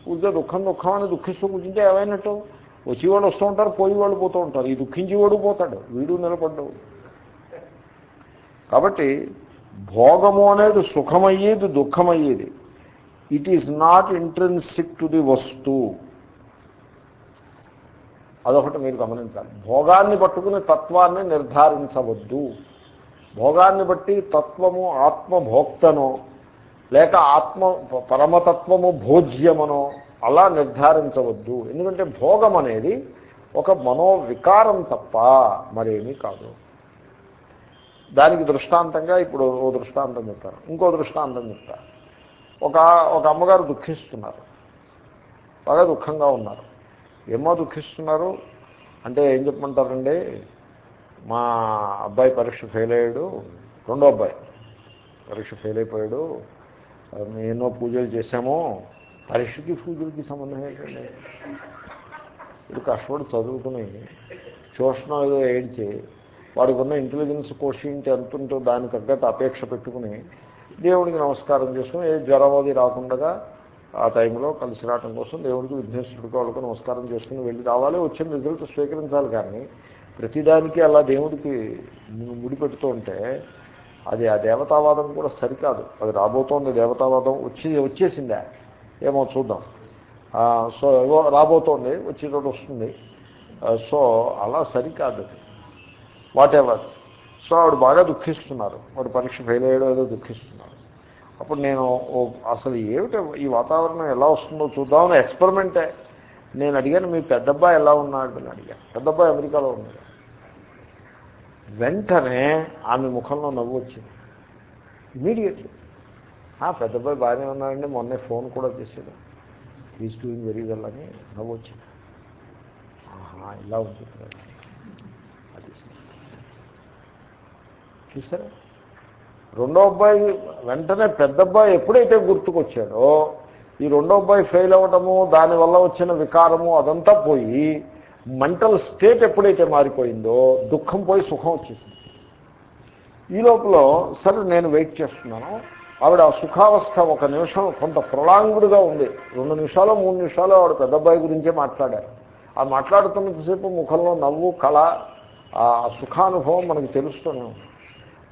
ఊరికే దుఃఖం దుఃఖం అని దుఃఖిస్తూ కూర్చుంటే ఏమైనట్టు వచ్చేవాళ్ళు వస్తూ ఉంటారు పోయేవాళ్ళు పోతూ ఉంటారు ఈ దుఃఖించేవాడు పోతాడు వీడు నిలబడ్డ కాబట్టి భోగము అనేది సుఖమయ్యేది దుఃఖమయ్యేది. It is not intrinsic to the వస్తు. అదొకటి మీరు గమనించాలి. భోగాన్ని పట్టుకుని తత్వాన్ని నిర్ధారించవద్దు. భోగాన్ని బట్టి తత్వము ఆత్మభోక్తనో లేక ఆత్మ పరమతత్వము భోజ్యమనో అలా నిర్ధారించవద్దు. ఎందుకంటే భోగం అనేది ఒక మనోవికారం తప్ప మరేమీ కాదు. దానికి దృష్టాంతంగా ఇప్పుడు ఓ దృష్టాంతం చెప్తారు ఇంకో దృష్టాంతం చెప్తారు ఒక ఒక అమ్మగారు దుఃఖిస్తున్నారు. బాగా దుఃఖంగా ఉన్నారు. ఏమో దుఃఖిస్తున్నారు? అంటే ఏం చెప్పమంటారండి? మా అబ్బాయి పరీక్ష ఫెయిల్ అయ్యాడు. రెండో అబ్బాయి పరీక్ష ఫెయిల్ అయిపోయాడు. ఎన్నో పూజలు చేశామో పరీక్షకి పూజలకి సంబంధం ఏంటండి ఇప్పుడు కష్టపడి చదువుకుని చూషణం ఏదో ఏడ్చి వాడికి ఉన్న ఇంటెలిజెన్స్ కోషింటి ఎంత ఉంటుందో దానికి తగ్గట్టు అపేక్ష పెట్టుకుని దేవుడికి నమస్కారం చేసుకుని ఏ జ్వరవది రాకుండా ఆ టైంలో కలిసి రావడం కోసం దేవుడికి విఘ్నేశ్వరుడికి వాళ్ళకి నమస్కారం చేసుకుని వెళ్ళి రావాలి వచ్చిన రిజల్ట్ స్వీకరించాలి కానీ ప్రతిదానికి అలా దేవుడికి ముడిపెడుతూ ఉంటే అది ఆ దేవతావాదం కూడా సరికాదు. అది రాబోతోంది దేవతావాదం వచ్చి వచ్చేసిందే? ఏమో చూద్దాం. సో ఏవో రాబోతోంది వచ్చేటోటి వస్తుంది. సో అలా సరికాదు అది. వాట్ ఎవర్ సో ఆవిడ బాగా దుఃఖిస్తున్నారు. వాడు పరీక్ష ఫెయిల్ అయ్యాడో ఏదో దుఃఖిస్తున్నారు. అప్పుడు నేను అసలు ఏమిటి ఈ వాతావరణం ఎలా వస్తుందో చూద్దామని ఎక్స్పెరిమెంటే నేను అడిగాను మీ పెద్దబ్బాయి ఎలా ఉన్నాడు? అని అడిగాను. పెద్దబ్బాయి అమెరికాలో ఉన్నాడు. వెంటనే ఆమె ముఖంలో నవ్వు వచ్చింది. ఇమీడియట్లీ పెద్దబ్బాయి బాగానే ఉన్నాడండి మొన్నే ఫోన్ కూడా చేశాడు. ఈజ్ డూయింగ్ వెరీ వెల్ అని నవ్వు వచ్చింది. ఆహా ఇలా ఉంటుంది అది చూసారా? రెండో అబ్బాయి వెంటనే పెద్ద అబ్బాయి ఎప్పుడైతే గుర్తుకొచ్చాడో ఈ రెండో అబ్బాయి ఫెయిల్ అవ్వటము దానివల్ల వచ్చిన వికారము అదంతా పోయి మెంటల్ స్టేట్ ఎప్పుడైతే మారిపోయిందో దుఃఖం పోయి సుఖం వచ్చేసింది. ఈ లోపల సరే నేను వెయిట్ చేస్తున్నాను. ఆవిడ ఆ సుఖావస్థ ఒక నిమిషం కొంత ప్రొలాంగుడ్గా ఉంది. రెండు నిమిషాలు మూడు నిమిషాలు ఆవిడ పెద్ద అబ్బాయి గురించే మాట్లాడారు. ఆ మాట్లాడుతున్నంతసేపు ముఖంలో నవ్వు కళ ఆ సుఖానుభవం మనకు తెలుస్తూనే ఉంది.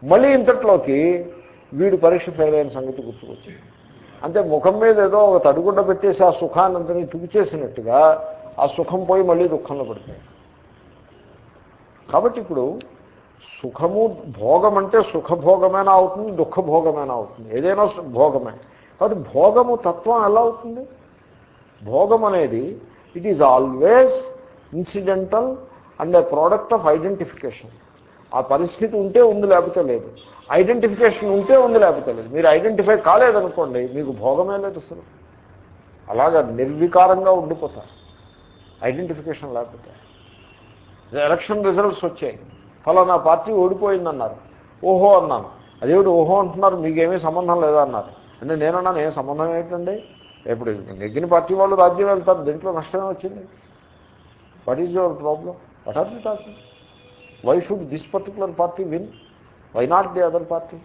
మళ్ళీ ఇంతట్లోకి వీడు పరీక్ష ఫెయిల్ అయిన సంగతి గుర్తుకొచ్చింది. అంటే ముఖం మీద ఏదో ఒక తడుగుడ్డ పెట్టేసి ఆ సుఖాన్ని అంతని ఆ సుఖం పోయి మళ్ళీ దుఃఖంలో పడిపోయి. కాబట్టి ఇప్పుడు సుఖము భోగం అంటే సుఖభోగమైనా అవుతుంది దుఃఖభోగమైనా అవుతుంది? ఏదైనా భోగమే. కాబట్టి భోగము తత్వం ఎలా అవుతుంది? భోగం అనేది it is always incidental and a product of identification ఆ పరిస్థితి ఉంటే ఉంది లేకపోతే లేదు. ఐడెంటిఫికేషన్ ఉంటే ఉంది లేకపోతే లేదు. మీరు ఐడెంటిఫై కాలేదనుకోండి మీకు భోగమే లేదు అసలు. అలాగా నిర్వికారంగా ఉండిపోతారు. ఐడెంటిఫికేషన్ లేకపోతే. ఎలక్షన్ రిజల్ట్స్ వచ్చాయి. ఫలానా పార్టీ ఓడిపోయిందన్నారు. ఓహో అన్నాను. అదేవిడు ఓహో అంటున్నారు? మీకేమీ సంబంధం లేదా అన్నారు అంటే నేనన్నాను ఏం సంబంధం ఏంటండి ఇప్పుడు నెగ్గిన పార్టీ వాళ్ళు రాజ్యం వెళ్తారు. దీంట్లో నష్టమే వచ్చింది. What is your problem what are you talking why should this particular party win why not the other party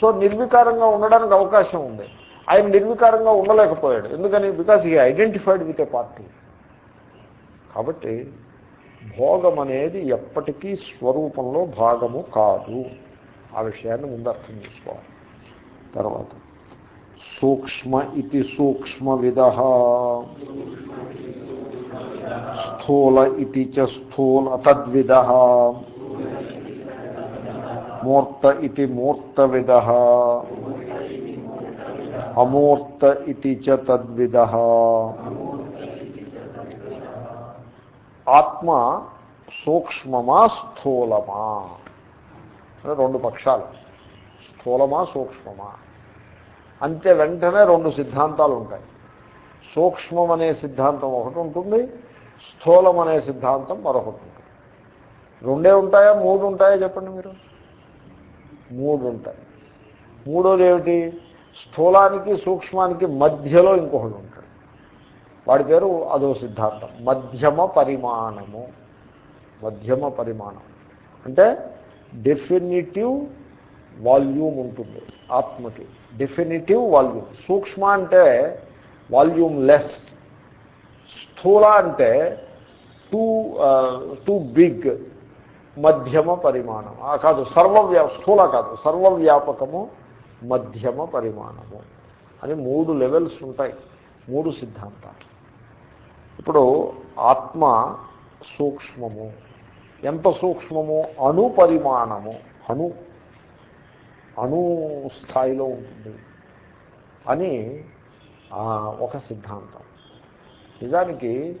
so నిర్వికారంగా ఉండడానికి అవకాశం ఉంది. ఆయన నిర్వికారంగా ఉండలేకపోయాడు. ఎందుకని? బికాస్ ఈ ఐడెంటిఫైడ్ విత్ ఏ పార్టీ కాబట్టి భోగం అనేది ఎప్పటికీ స్వరూపంలో భాగము కాదు. ఆ విషయాన్ని ముందు అర్థం చేసుకోవాలి. తర్వాత సూక్ష్మ ఇది సూక్ష్మ విధ స్థూల ఇది చ స్థూల తద్విధ. మూర్త ఇది మూర్తవిద అమూర్త ఇది చ తద్విధ ఆత్మ సూక్ష్మమా స్థూలమా? రెండు పక్షాలు. స్థూలమా సూక్ష్మమా? అంతే వెంటనే రెండు సిద్ధాంతాలు ఉంటాయి. సూక్ష్మం అనే సిద్ధాంతం ఒకటి ఉంటుంది స్థూలం అనే సిద్ధాంతం మరొకటి ఉంటుంది. రెండే ఉంటాయా? మూడు ఉంటాయా? చెప్పండి మీరు. మూడు ఉంటాయి. మూడోది ఏమిటి? స్థూలానికి సూక్ష్మానికి మధ్యలో ఇంకొకటి ఉంటాడు. వాడి పేరు అదో సిద్ధాంతం. మధ్యమ పరిమాణము. మధ్యమ పరిమాణం. అంటే డెఫినిటివ్ వాల్యూమ్ ఉంటుంది. ఆత్మకి. డెఫినిటివ్ వాల్యూమ్ సూక్ష్మ అంటే వాల్యూమ్ లెస్ స్థూల అంటే టూ టూ బిగ్ మధ్యమ పరిమాణం. కాదు సర్వవ్యా స్థూల కాదు సర్వవ్యాపకము మధ్యమ పరిమాణము అని మూడు లెవెల్స్ ఉంటాయి మూడు సిద్ధాంతాలు. ఇప్పుడు ఆత్మ సూక్ష్మము. ఎంత సూక్ష్మము? అణు పరిమాణము. అణు అణు స్థాయిలో ఉంటుంది అని ఒక సిద్ధాంతం. నిజానికి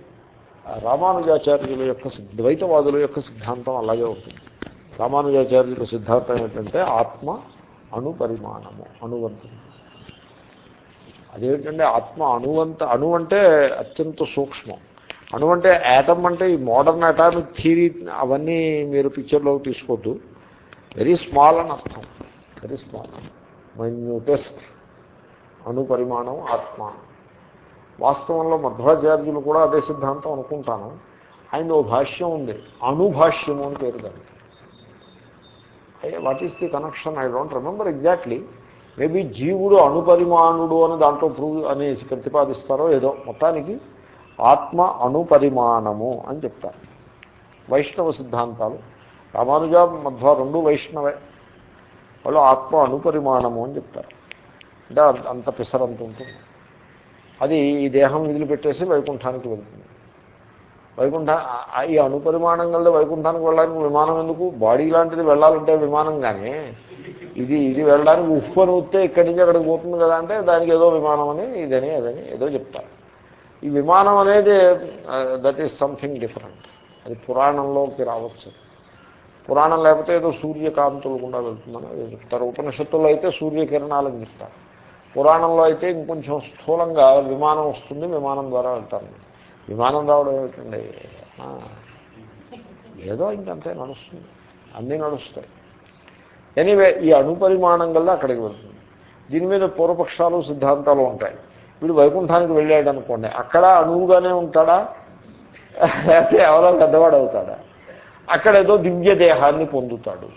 రామానుజాచార్యుల యొక్క ద్వైతవాదుల యొక్క సిద్ధాంతం అలాగే ఉంటుంది. రామానుజాచార్యుల సిద్ధాంతం ఏంటంటే ఆత్మ అణుపరిమాణము అణువంతం అదేమిటంటే ఆత్మ అణువంత అణు అంటే అత్యంత సూక్ష్మం. అణు అంటే యాటమ్ అంటే ఈ మోడర్న్ అటామిక్ థీరీ అవన్నీ మీరు పిక్చర్లోకి తీసుకోవద్దు. వెరీ స్మాల్ అని అర్థం. Very small. మైన్యూటెస్ట్ అణు పరిమాణం ఆత్మ. వాస్తవంలో మధ్వాచార్యులు కూడా అదే సిద్ధాంతం అనుకుంటాను. ఆయన ఓ భాష్యం ఉంది. అణుభాష్యము అని పేరు దానికి. What is the connection I don't remember exactly maybe జీవుడు అణుపరిమాణుడు అని దాంట్లో ప్రూవ్ అనేసి ప్రతిపాదిస్తారో ఏదో. మొత్తానికి ఆత్మ అణుపరిమాణము అని చెప్తారు. వైష్ణవ సిద్ధాంతాలు. రామానుజ మధ్వ రెండు వైష్ణవే. వాళ్ళు ఆత్మ అణుపరిమాణము అని చెప్తారు. అంటే అంత పిసరంత ఉంటుంది. అది ఈ దేహం వదిలిపెట్టేసి వైకుంఠానికి వెళ్తుంది. వైకుంఠ ఈ అణుపరిమాణం కలిసి వైకుంఠానికి వెళ్ళడానికి విమానం ఎందుకు? బాడీ లాంటిది వెళ్ళాలంటే విమానం కానీ ఇది ఇది వెళ్ళడానికి ఉప్పు అని వస్తే ఇక్కడి నుంచి అక్కడికి పోతుంది కదా అంటే దానికి ఏదో విమానం అని ఇదని అదని ఏదో చెప్తారు. ఈ విమానం అనేది దట్ ఈస్ సంథింగ్ డిఫరెంట్ అది పురాణంలోకి రావచ్చు. పురాణం లేకపోతే ఏదో సూర్యకాంతులు కూడా వెళ్తుందని చెప్తారు. ఉపనిషత్తుల్లో అయితే సూర్యకిరణాలకు చెప్తారు. పురాణంలో అయితే ఇంకొంచెం స్థూలంగా విమానం వస్తుంది విమానం ద్వారా వెళ్తారు. విమానం రావడం ఏమిటండి? ఏదో ఇంకంతే నడుస్తుంది. అన్నీ నడుస్తాయి. ఎనీవే ఈ అణుపరిమాణం కల్లా అక్కడికి వెళ్తుంది. దీని మీద పూర్వపక్షాలు సిద్ధాంతాలు ఉంటాయి. వీడు వైకుంఠానికి వెళ్ళాడు అనుకోండి అక్కడ అణువుగానే ఉంటాడా? లేకపోతే ఎవరో పెద్దవాడు అవుతాడా? అక్కడ ఏదో దివ్య దేహాన్ని పొందుతాడు.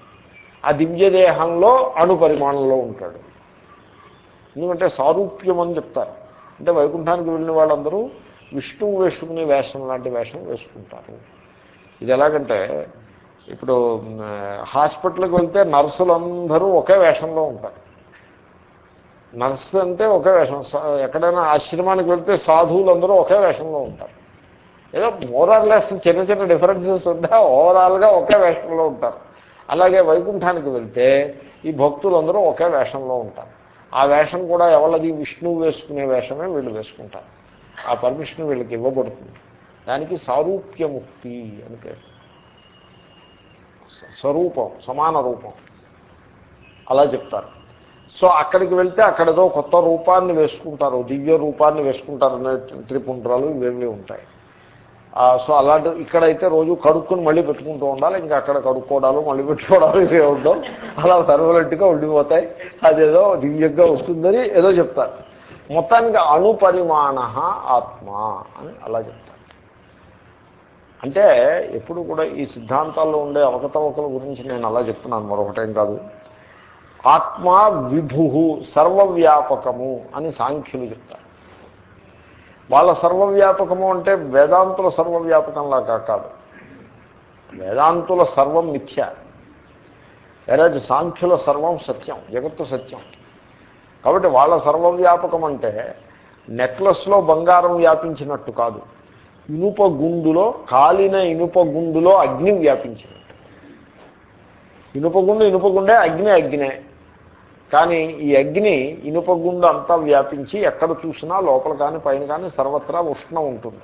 ఆ దివ్య దేహంలో అణు పరిమాణంలో ఉంటాడు. ఎందుకంటే సారూప్యం అని చెప్తారు. అంటే వైకుంఠానికి వెళ్ళిన వాళ్ళందరూ విష్ణువు వేసుకునే వేషం లాంటి వేషం వేసుకుంటారు. ఇది ఎలాగంటే ఇప్పుడు హాస్పిటల్కి వెళ్తే నర్సులందరూ ఒకే వేషంలో ఉంటారు. నర్సు అంటే ఒకే వేషం. ఎక్కడైనా ఆశ్రమానికి వెళ్తే సాధువులందరూ ఒకే వేషంలో ఉంటారు. ఏదో మోరార్లెస్ చిన్న చిన్న డిఫరెన్సెస్ ఉంటే ఓవరాల్గా ఒకే వేషంలో ఉంటారు. అలాగే వైకుంఠానికి వెళ్తే ఈ భక్తులందరూ ఒకే వేషంలో ఉంటారు. ఆ వేషం కూడా ఎవరిది? విష్ణువు వేసుకునే వేషమే వీళ్ళు వేసుకుంటారు. ఆ పర్మిషన్ వీళ్ళకి ఇవ్వబడుతుంది. దానికి సారూప్యముక్తి అని పేరు. స్వరూపం సమాన రూపం. అలా చెప్తారు. సో అక్కడికి వెళ్తే అక్కడదో కొత్త రూపాన్ని వేసుకుంటారు దివ్య రూపాన్ని వేసుకుంటారు అనే త్రిపుండ్రాలు ఇవేవి ఉంటాయి. సో అలాంటి ఇక్కడైతే రోజు కడుక్కుని మళ్ళీ పెట్టుకుంటూ ఉండాలి. ఇంకా అక్కడ కడుక్కోవడాలు మళ్ళీ పెట్టుకోవడాలు ఇవే ఉండవు. అలా సర్వలెంట్గా ఉండిపోతాయి. అదేదో దివ్యంగా వస్తుందని ఏదో చెప్తారు. మొత్తానికి అణుపరిమాణ ఆత్మ అని అలా చెప్తారు. అంటే ఎప్పుడు కూడా ఈ సిద్ధాంతాల్లో ఉండే అవకతవకల గురించి నేను అలా చెప్తున్నాను మరొకటేం కాదు. ఆత్మ విభు సర్వవ్యాపకము అని సాంఖ్యులు చెప్తారు. వాళ్ళ సర్వవ్యాపకము అంటే వేదాంతుల సర్వవ్యాపకంలా కాదు. వేదాంతుల సర్వం మిథ్య. ఎరాజ్ సాంఖ్యుల సర్వం సత్యం జగత్తు సత్యం. కాబట్టి వాళ్ళ సర్వవ్యాపకం అంటే నెక్లెస్లో బంగారం వ్యాపించినట్టు కాదు. ఇనుప గుండులో కాలిన ఇనుప గుండులో అగ్ని వ్యాపించినట్టు. ఇనుప గుండు ఇనుప గుండె అగ్ని అగ్నే. కానీ ఈ అగ్ని ఇనుపగుండు అంతా వ్యాపించి ఎక్కడ చూసినా లోపల కానీ పైన కానీ సర్వత్రా ఉష్ణం ఉంటుంది.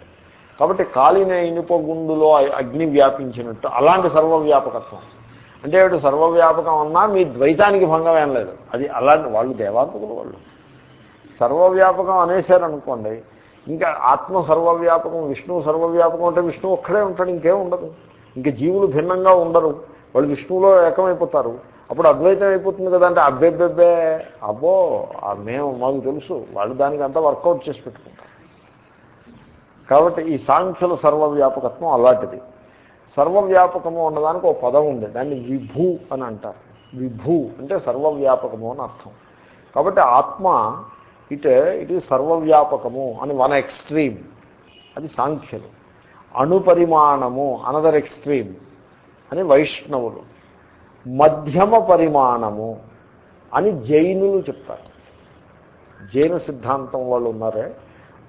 కాబట్టి కాలిన ఇనుప గుండులో అగ్ని వ్యాపించినట్టు. అలాంటి సర్వవ్యాపకత్వం. అంటే ఏమిటి? సర్వవ్యాపకం అన్నా మీ ద్వైతానికి భంగం ఏం లేదు. అది అలాంటి వాళ్ళు దేవాంతకులు వాళ్ళు. సర్వవ్యాపకం అనేసారనుకోండి ఇంకా ఆత్మ సర్వవ్యాపకం విష్ణువు సర్వవ్యాపకం అంటే విష్ణువు ఒక్కడే ఉంటాడు ఇంకేం ఉండదు. ఇంకా జీవులు భిన్నంగా ఉండరు. వాళ్ళు విష్ణువులో ఏకమైపోతారు. అప్పుడు అద్వైతం అయిపోతుంది కదా అంటే అబ్బెబ్బెబ్బే అబ్బో మేము మాకు తెలుసు. వాళ్ళు దానికి అంతా వర్కౌట్ చేసి పెట్టుకుంటారు. కాబట్టి ఈ సాంఖ్యుల సర్వవ్యాపకత్వం అలాంటిది. సర్వవ్యాపకము అన్నదానికి ఒక పదం ఉంది. దాన్ని విభూ అని అంటారు. విభూ అంటే సర్వవ్యాపకము అని అర్థం. కాబట్టి ఆత్మ ఇట్ ఇట్ ఈజ్ సర్వవ్యాపకము అని వన్ ఎక్స్ట్రీమ్. అది సాంఖ్యులు. అణుపరిమాణము అనదర్ ఎక్స్ట్రీమ్ అని వైష్ణవులు. మధ్యమ పరిమాణము అని జైనులు చెప్తారు. జైన సిద్ధాంతం వాళ్ళు ఉన్నారే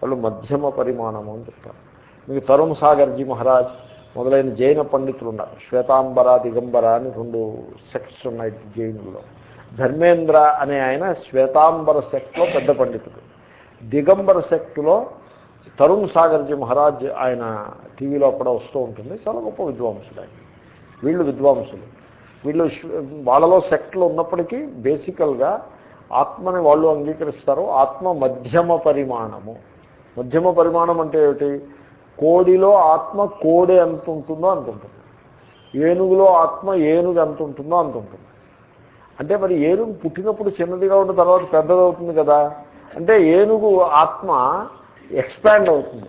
వాళ్ళు మధ్యమ పరిమాణము అని చెప్తారు. మీకు తరుణ్ సాగర్జీ మహారాజ్ మొదలైన జైన పండితులు ఉన్నారు శ్వేతాంబర దిగంబర అని రెండు సెక్ట్స్ ఉన్నాయి జైనుల్లో. ధర్మేంద్ర అనే ఆయన శ్వేతాంబర సెక్ట్లో పెద్ద పండితుడు. దిగంబర సెక్టులో తరుణ్ సాగర్జీ మహారాజ్ ఆయన టీవీలో అక్కడ వస్తూ ఉంటుంది. చాలా గొప్ప విద్వాంసుడు ఆయన. వీళ్ళు విద్వాంసులు. వీళ్ళు వాళ్ళలో సెక్ట్లు ఉన్నప్పటికీ బేసికల్గా ఆత్మని వాళ్ళు అంగీకరిస్తారు. ఆత్మ మధ్యమ పరిమాణము. మధ్యమ పరిమాణం అంటే ఏమిటి? కోడిలో ఆత్మ కోడి ఎంత ఉంటుందో అంత ఉంటుంది. ఏనుగులో ఆత్మ ఏనుగు ఎంత ఉంటుందో అంత ఉంటుంది. అంటే మరి ఏనుగు పుట్టినప్పుడు చిన్నదిగా ఉన్న తర్వాత పెద్దదవుతుంది కదా. అంటే ఏనుగు ఆత్మ ఎక్స్పాండ్ అవుతుంది.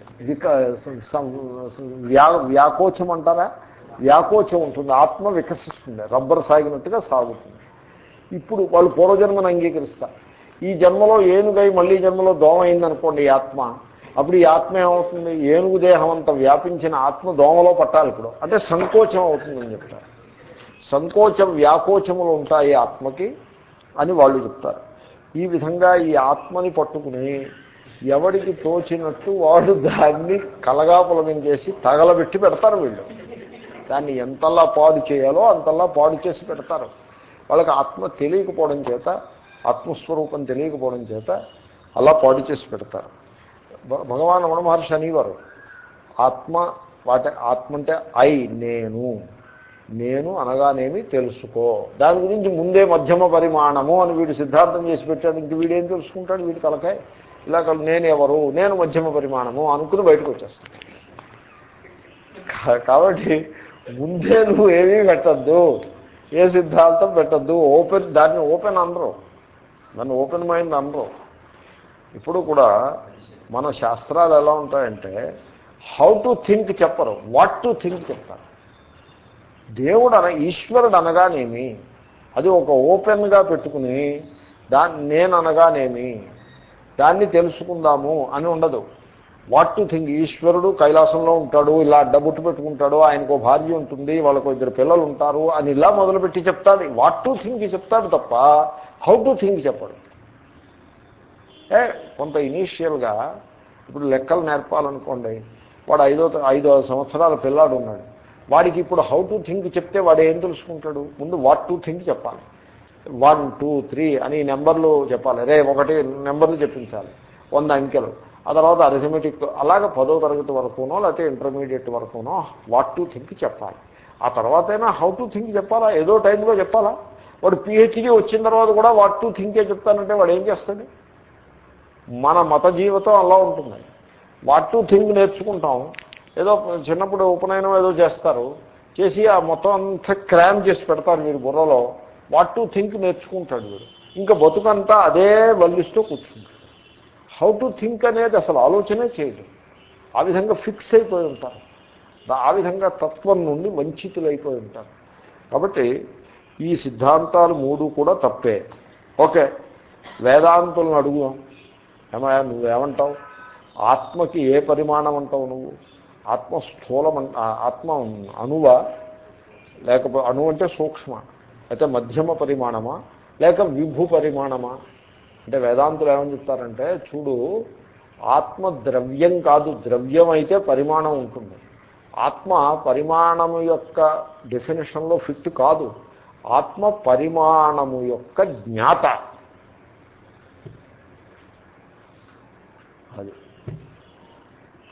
వ్యా వ్యాకోచం అంటారా? వ్యాకోచం ఉంటుంది. ఆత్మ వికసిస్తుంది. రబ్బర్ సాగినట్టుగా సాగుతుంది. ఇప్పుడు వాళ్ళు పూర్వజన్మను అంగీకరిస్తారు. ఈ జన్మలో ఏనుగై మళ్ళీ జన్మలో దోమ అయిందనుకోండి ఈ ఆత్మ అప్పుడు ఈ ఆత్మ ఏమవుతుంది? ఏనుగు దేహం అంత వ్యాపించిన ఆత్మ దోమలో పట్టాలి ఇప్పుడు. అంటే సంకోచం అవుతుందని చెప్తారు. సంకోచం వ్యాకోచములు ఉంటాయి ఆత్మకి అని వాళ్ళు చెప్తారు. ఈ విధంగా ఈ ఆత్మని పట్టుకుని ఎవడికి తోచినట్టు వాడు దాన్ని కలగాపులగం చేసి తగలబెట్టి పెడతారు వీళ్ళు. దాన్ని ఎంతలా పాడు చేయాలో అంతలా పాడు చేసి పెడతారు. వాళ్ళకి ఆత్మ తెలియకపోవడం చేత ఆత్మస్వరూపం తెలియకపోవడం చేత అలా పాడు చేసి పెడతారు. భగవాన్ రమణ మహర్షి అనేవారు. ఆత్మ వాటి ఆత్మ అంటే ఐ నేను. నేను అనగానేమి తెలుసుకో. దాని గురించి ముందే మధ్యమ పరిమాణము అని వీడు సిద్ధాంతం చేసి పెట్టాడు. ఇంక వీడేం తెలుసుకుంటాడు? వీడి తలకాయ. ఇలా నేను ఎవరు నేను మధ్యమ పరిమాణము అనుకుని బయటకు వచ్చేస్తాను కాబట్టి ముందే నువ్వు ఏమీ పెట్టద్దు. ఏ సిద్ధాంతం పెట్టద్దు. ఓపెన్ దాన్ని ఓపెన్ అనరు. దాన్ని ఓపెన్ మైండ్ అనరు. ఇప్పుడు కూడా మన శాస్త్రాలు ఎలా ఉంటాయంటే హౌ టు థింక్ చెప్పరు వాట్ టు థింక్ చెప్తారు. దేవుడు అన ఈశ్వరుడు అనగానేమి అది ఒక ఓపెన్గా పెట్టుకుని దాన్ని నేను అనగానేమి దాన్ని తెలుసుకుందాము అని ఉండదు. వాట్ టు థింక్ ఈశ్వరుడు కైలాసంలో ఉంటాడు ఇలా అడ్డబుట్టు పెట్టుకుంటాడు ఆయనకు భార్య ఉంటుంది వాళ్ళకు ఇద్దరు పిల్లలు ఉంటారు అని ఇలా మొదలుపెట్టి చెప్తాడు వాట్ టు థింక్ చెప్తాడు తప్ప హౌ టు థింక్ చెప్పడు. ఏ కొంత ఇనీషియల్గా ఇప్పుడు లెక్కలు నేర్పాలనుకోండి వాడు ఐదో ఐదో సంవత్సరాల పిల్లాడు ఉన్నాడు. వాడికి ఇప్పుడు హౌ టు థింక్ చెప్తే వాడు ఏం తెలుసుకుంటాడు? ముందు వాట్ టు థింక్ చెప్పాలి. వన్ టూ త్రీ అని నెంబర్లు చెప్పాలి. రే ఒకటి నెంబర్లు చెప్పించాలి. వంద అంకెలు. ఆ తర్వాత అరిథమెటిక్ అలాగ పదో తరగతి వరకునో లేకపోతే ఇంటర్మీడియట్ వరకునో వాట్ టు థింక్ చెప్పాలి. ఆ తర్వాతైనా హౌ టు థింక్ చెప్పాలా? ఏదో టైంలో చెప్పాలా? వాడు పిహెచ్డీ వచ్చిన తర్వాత కూడా వాట్ టు థింకే చెప్తానంటే వాడు ఏం చేస్తాడు? మన మత జీవితం అలా ఉంటుంది. వాట్ టు థింక్ నేర్చుకుంటాం. ఏదో చిన్నప్పుడు ఉపనయనం ఏదో చేస్తారు. చేసి ఆ మొత్తం అంతా క్రామ్ చేసి పెడతారు మీరు బుర్రలో. వాట్ టు థింక్ నేర్చుకుంటాడు వీడు. ఇంకా బతుకంతా అదే వల్లిస్తూ కూర్చుంటాడు. హౌ టు థింక్ అనేది అసలు ఆలోచనే చేయడం ఆ విధంగా ఫిక్స్ అయిపోయి ఉంటారు. ఆ విధంగా తత్వం నుండి వంచితులైపోయి ఉంటారు. కాబట్టి ఈ సిద్ధాంతాలు మూడు కూడా తప్పే. ఓకే. వేదాంతులను అడుగుదాం. ఏమయ్యా నువ్వేమంటావు? ఆత్మకి ఏ పరిమాణం అంటావు నువ్వు? ఆత్మ స్థూలం ఆత్మ అణువ లేకపోతే అణువు అంటే సూక్ష్మ. అయితే మధ్యమ పరిమాణమా లేక విభు పరిమాణమా? అంటే వేదాంతులు ఏమని చెప్తారంటే చూడు ఆత్మ ద్రవ్యం కాదు ద్రవ్యం అయితే పరిమాణం ఉంటుంది. ఆత్మ పరిమాణము యొక్క డెఫినేషన్లో ఫిట్ కాదు. ఆత్మ పరిమాణము యొక్క జ్ఞాత అది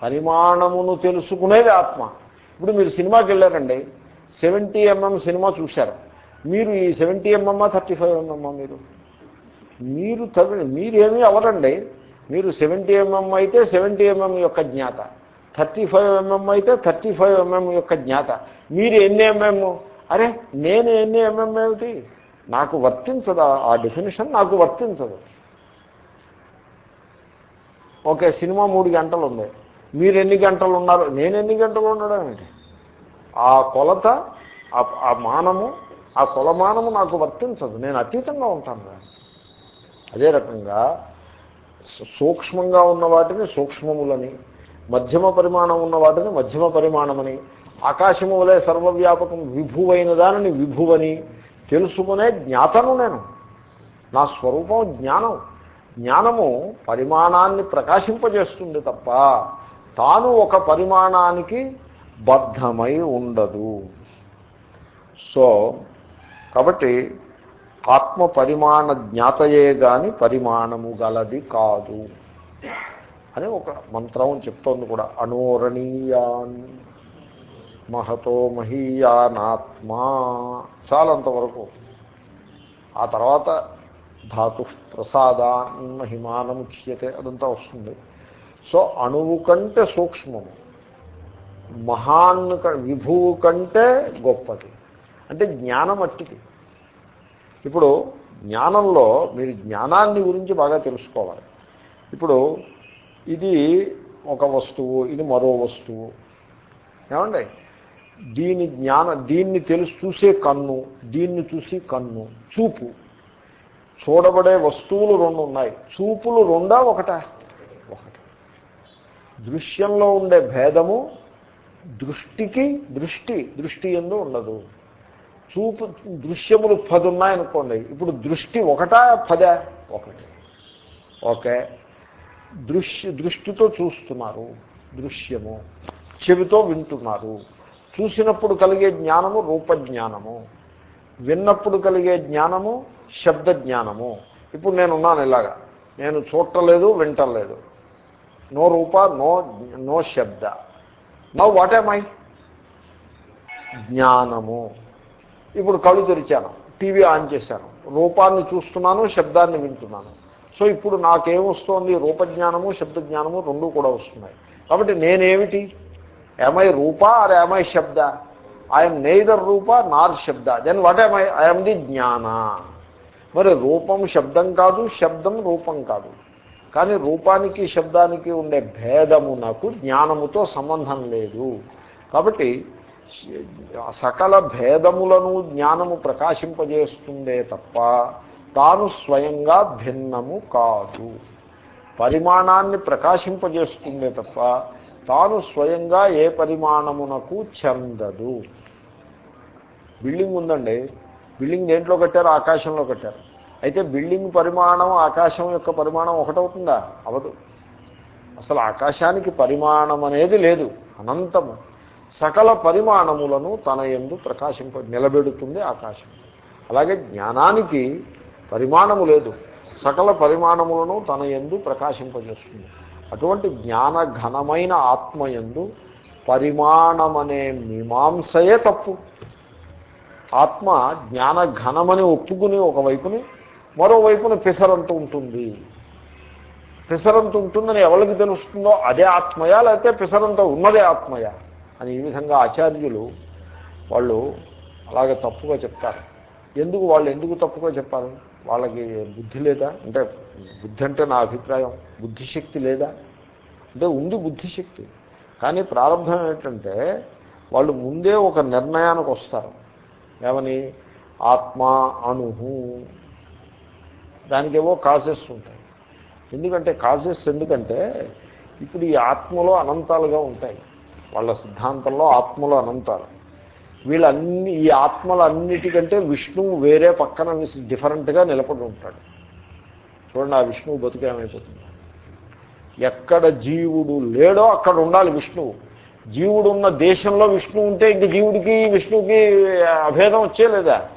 పరిమాణమును తెలుసుకునేది ఆత్మ. ఇప్పుడు మీరు సినిమాకి వెళ్ళారండి సెవెంటీ ఎంఎం సినిమా చూశారు. మీరు ఈ సెవెంటీ ఎంఎమ్మా థర్టీ ఫైవ్ ఎంఎమ్మా మీరు? మీరు తవి మీరేమీ అవరండి మీరు సెవెంటీ ఎంఎం అయితే సెవెంటీ ఎంఎం యొక్క జ్ఞాత. థర్టీ ఫైవ్ ఎంఎం అయితే థర్టీ ఫైవ్ ఎంఎం యొక్క జ్ఞాత. మీరు ఎన్ని ఎంఎం? అరే నేను ఎన్ని ఎంఎం ఏమిటి? నాకు వర్తించదు? ఆ డెఫినేషన్ నాకు వర్తించదు. ఓకే సినిమా మూడు గంటలు ఉంది మీరు ఎన్ని గంటలు ఉన్నారు? నేను ఎన్ని గంటలు ఉండడం ఏంటి? ఆ కొలత ఆ మానము ఆ కొలమానము నాకు వర్తించదు. నేను అతీతంగా ఉంటాను అదే రకంగా సూక్ష్మంగా ఉన్న వాటిని సూక్ష్మములని మధ్యమ పరిమాణం ఉన్న వాటిని మధ్యమ పరిమాణమని ఆకాశము వలె సర్వవ్యాపకం విభువైన దానిని విభువని తెలుసుకునే జ్ఞాతను నేను. నా స్వరూపం జ్ఞానం. జ్ఞానము పరిమాణాన్ని ప్రకాశింపజేస్తుంది తప్ప తాను ఒక పరిమాణానికి బద్ధమై ఉండదు. సో కాబట్టి ఆత్మ పరిమాణ జ్ఞాతయే గాని పరిమాణము గలది కాదు. అని ఒక మంత్రం చెప్తోంది కూడా. అనోరణీయాన్ మహతో మహీయానాత్మా. చాలంతవరకు. ఆ తర్వాత ధాతు ప్రసాదాన్ మహిమానముఖ్యతే అదంతా వస్తుంది. సో అణువు కంటే సూక్ష్మము. మహాన్ విభువు కంటే గొప్పది. అంటే జ్ఞానం అట్టిది. ఇప్పుడు జ్ఞానంలో మీరు జ్ఞానాన్ని గురించి బాగా తెలుసుకోవాలి. ఇప్పుడు ఇది ఒక వస్తువు ఇది మరో వస్తువు. ఏమండి? దీని జ్ఞాన దీన్ని తెలుసు చూసే కన్ను దీన్ని చూసి కన్ను చూపు. చూడబడే వస్తువులు రెండు ఉన్నాయి. చూపులు రెండా ఒకట? దృశ్యంలో ఉండే భేదము దృష్టికి దృష్టి దృష్టి ఎందు ఉండదు. చూపు దృశ్యములు పది ఉన్నాయనుకోండి ఇప్పుడు దృష్టి ఒకటా పదా? ఒకటి. ఓకే. దృశ్య దృష్టితో చూస్తున్నారు దృశ్యము. చెవితో వింటున్నారు. చూసినప్పుడు కలిగే జ్ఞానము రూపజ్ఞానము. విన్నప్పుడు కలిగే జ్ఞానము శబ్ద జ్ఞానము ఇప్పుడు నేనున్నాను ఇలాగా. నేను చూడలేదు వింటలేదు నో రూప నో నో శబ్ద. నో వాట్ ఏమై జ్ఞానము. ఇప్పుడు కళ్ళు తెరిచాను టీవీ ఆన్ చేశాను రూపాన్ని చూస్తున్నాను శబ్దాన్ని వింటున్నాను. సో ఇప్పుడు నాకేమొస్తోంది రూపజ్ఞానము శబ్దజ్ఞానము రెండు కూడా వస్తున్నాయి. కాబట్టి నేనేమిటి? ఏమై రూప ఆర్ ఏమై శబ్ద? ఐఎమ్ నెయిదర్ రూప నార్ శబ్ద. Then what am I I'm the జ్ఞాన. మరి రూపం శబ్దం కాదు శబ్దం రూపం కాదు. కానీ రూపానికి శబ్దానికి ఉండే భేదము నాకు జ్ఞానముతో సంబంధం లేదు. కాబట్టి సకల భేదములను జ్ఞానము ప్రకాశింపజేస్తుందే తప్ప తాను స్వయంగా భిన్నము కాదు. పరిమాణాన్ని ప్రకాశింపజేస్తుందే తప్ప తాను స్వయంగా ఏ పరిమాణమునకు చెందదు. బిల్డింగ్ ఉందండి. బిల్డింగ్ దేంట్లో కట్టారు? ఆకాశంలో కట్టారు. అయితే బిల్డింగ్ పరిమాణం ఆకాశం యొక్క పరిమాణం ఒకటవుతుందా? అవదు. అసలు ఆకాశానికి పరిమాణం అనేది లేదు. అనంతము. సకల పరిమాణములను తన ఎందు ప్రకాశింప నిలబెడుతుంది ఆకాశం. అలాగే జ్ఞానానికి పరిమాణము లేదు. సకల పరిమాణములను తన ఎందు ప్రకాశింపజేస్తుంది. అటువంటి జ్ఞాన ఘనమైన ఆత్మ ఎందు పరిమాణమనే మీమాంసయే తప్పు. ఆత్మ జ్ఞాన ఘనమని ఒప్పుకుని ఒకవైపుని మరోవైపున పిసరంత ఉంటుంది. పిసరంత ఉంటుందని ఎవరికి తెలుస్తుందో అదే ఆత్మయా లేకపోతే పిసరంత ఉన్నదే ఆత్మయా అని ఈ విధంగా ఆచార్యులు వాళ్ళు అలాగే తప్పుగా చెప్తారు. ఎందుకు వాళ్ళు ఎందుకు తప్పుగా చెప్పారు? వాళ్ళకి బుద్ధి లేదా? అంటే బుద్ధి అంటే నా అభిప్రాయం. బుద్ధిశక్తి లేదా? అంటే ఉంది బుద్ధిశక్తి. కానీ ప్రారంభం ఏంటంటే వాళ్ళు ముందే ఒక నిర్ణయానికి వస్తారు. ఏమని? ఆత్మ అణుహు దానికేవో కాజెస్ ఉంటాయి. ఎందుకంటే కాజెస్ ఎందుకంటే ఇప్పుడు ఈ ఆత్మలో అనంతాలుగా ఉంటాయి. వాళ్ళ సిద్ధాంతంలో ఆత్మలో అనంతాలు. వీళ్ళన్ని ఈ ఆత్మలన్నిటికంటే విష్ణువు వేరే పక్కన డిఫరెంట్గా నిలబడి ఉంటాడు. చూడండి ఆ విష్ణువు బతుకేమైపోతుంది ఎక్కడ జీవుడు లేడో అక్కడ ఉండాలి విష్ణువు. జీవుడు ఉన్న దేశంలో విష్ణువు ఉంటే ఇంక జీవుడికి విష్ణువుకి అభేదం వచ్చేలేదా?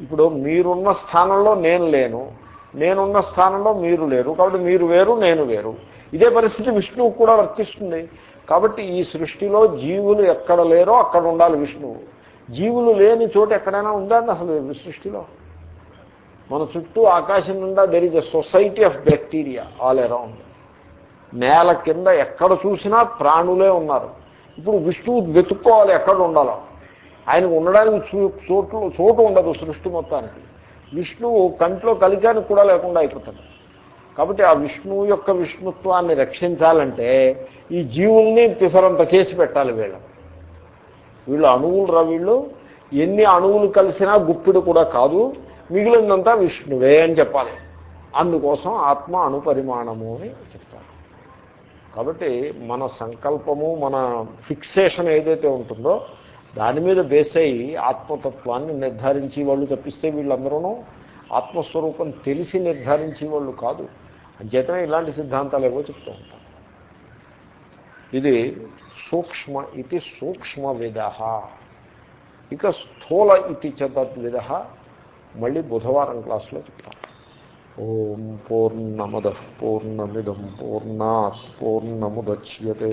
ఇప్పుడు మీరున్న స్థానంలో నేను లేను నేనున్న స్థానంలో మీరు లేరు కాబట్టి మీరు వేరు నేను వేరు. ఇదే పరిస్థితి విష్ణువు కూడా వర్తిస్తుంది. కాబట్టి ఈ సృష్టిలో జీవులు ఎక్కడ లేరో అక్కడ ఉండాలి విష్ణువు. జీవులు లేని చోటు ఎక్కడైనా ఉందండి అసలు సృష్టిలో? మన చుట్టూ ఆకాశం నిండా there is a society of bacteria all around నేల కింద ఎక్కడ చూసినా ప్రాణులే ఉన్నారు. ఇప్పుడు విష్ణువు వెతుక్కోవాలి ఎక్కడ ఉండాలో. ఆయనకు ఉండడానికి చోట్లు చోటు ఉండదు సృష్టి మొత్తానికి. విష్ణువు కంట్లో కలికానికి కూడా లేకుండా అయిపోతుంది కాబట్టి ఆ విష్ణువు యొక్క విష్ణుత్వాన్ని రక్షించాలంటే ఈ జీవుల్ని పిసరంత చేసి పెట్టాలి వీళ్ళు. వీళ్ళు అణువులు రా వీళ్ళు. ఎన్ని అణువులు కలిసినా గుప్పిడు కూడా కాదు. మిగిలినంతా విష్ణువే అని చెప్పాలి. అందుకోసం ఆత్మ అణుపరిమాణము అని చెప్తారు. కాబట్టి మన సంకల్పము మన ఫిక్సేషన్ ఏదైతే ఉంటుందో దాని మీద బేస్ అయ్యి ఆత్మతత్వాన్ని నిర్ధారించి వాళ్ళు తప్పిస్తే వీళ్ళందరూ ఆత్మస్వరూపం తెలిసి నిర్ధారించే వాళ్ళు కాదు. అంచేతనే ఇలాంటి సిద్ధాంతాలు ఏవో చెప్తూ ఉంటారు. ఇది సూక్ష్మ ఇది సూక్ష్మ విధ ఇక స్థూల ఇది చతద్విధ మళ్ళీ బుధవారం క్లాస్లో చెప్తాం. ఓం పూర్ణమద పూర్ణమిదం పూర్ణాత్ పూర్ణముద్యతే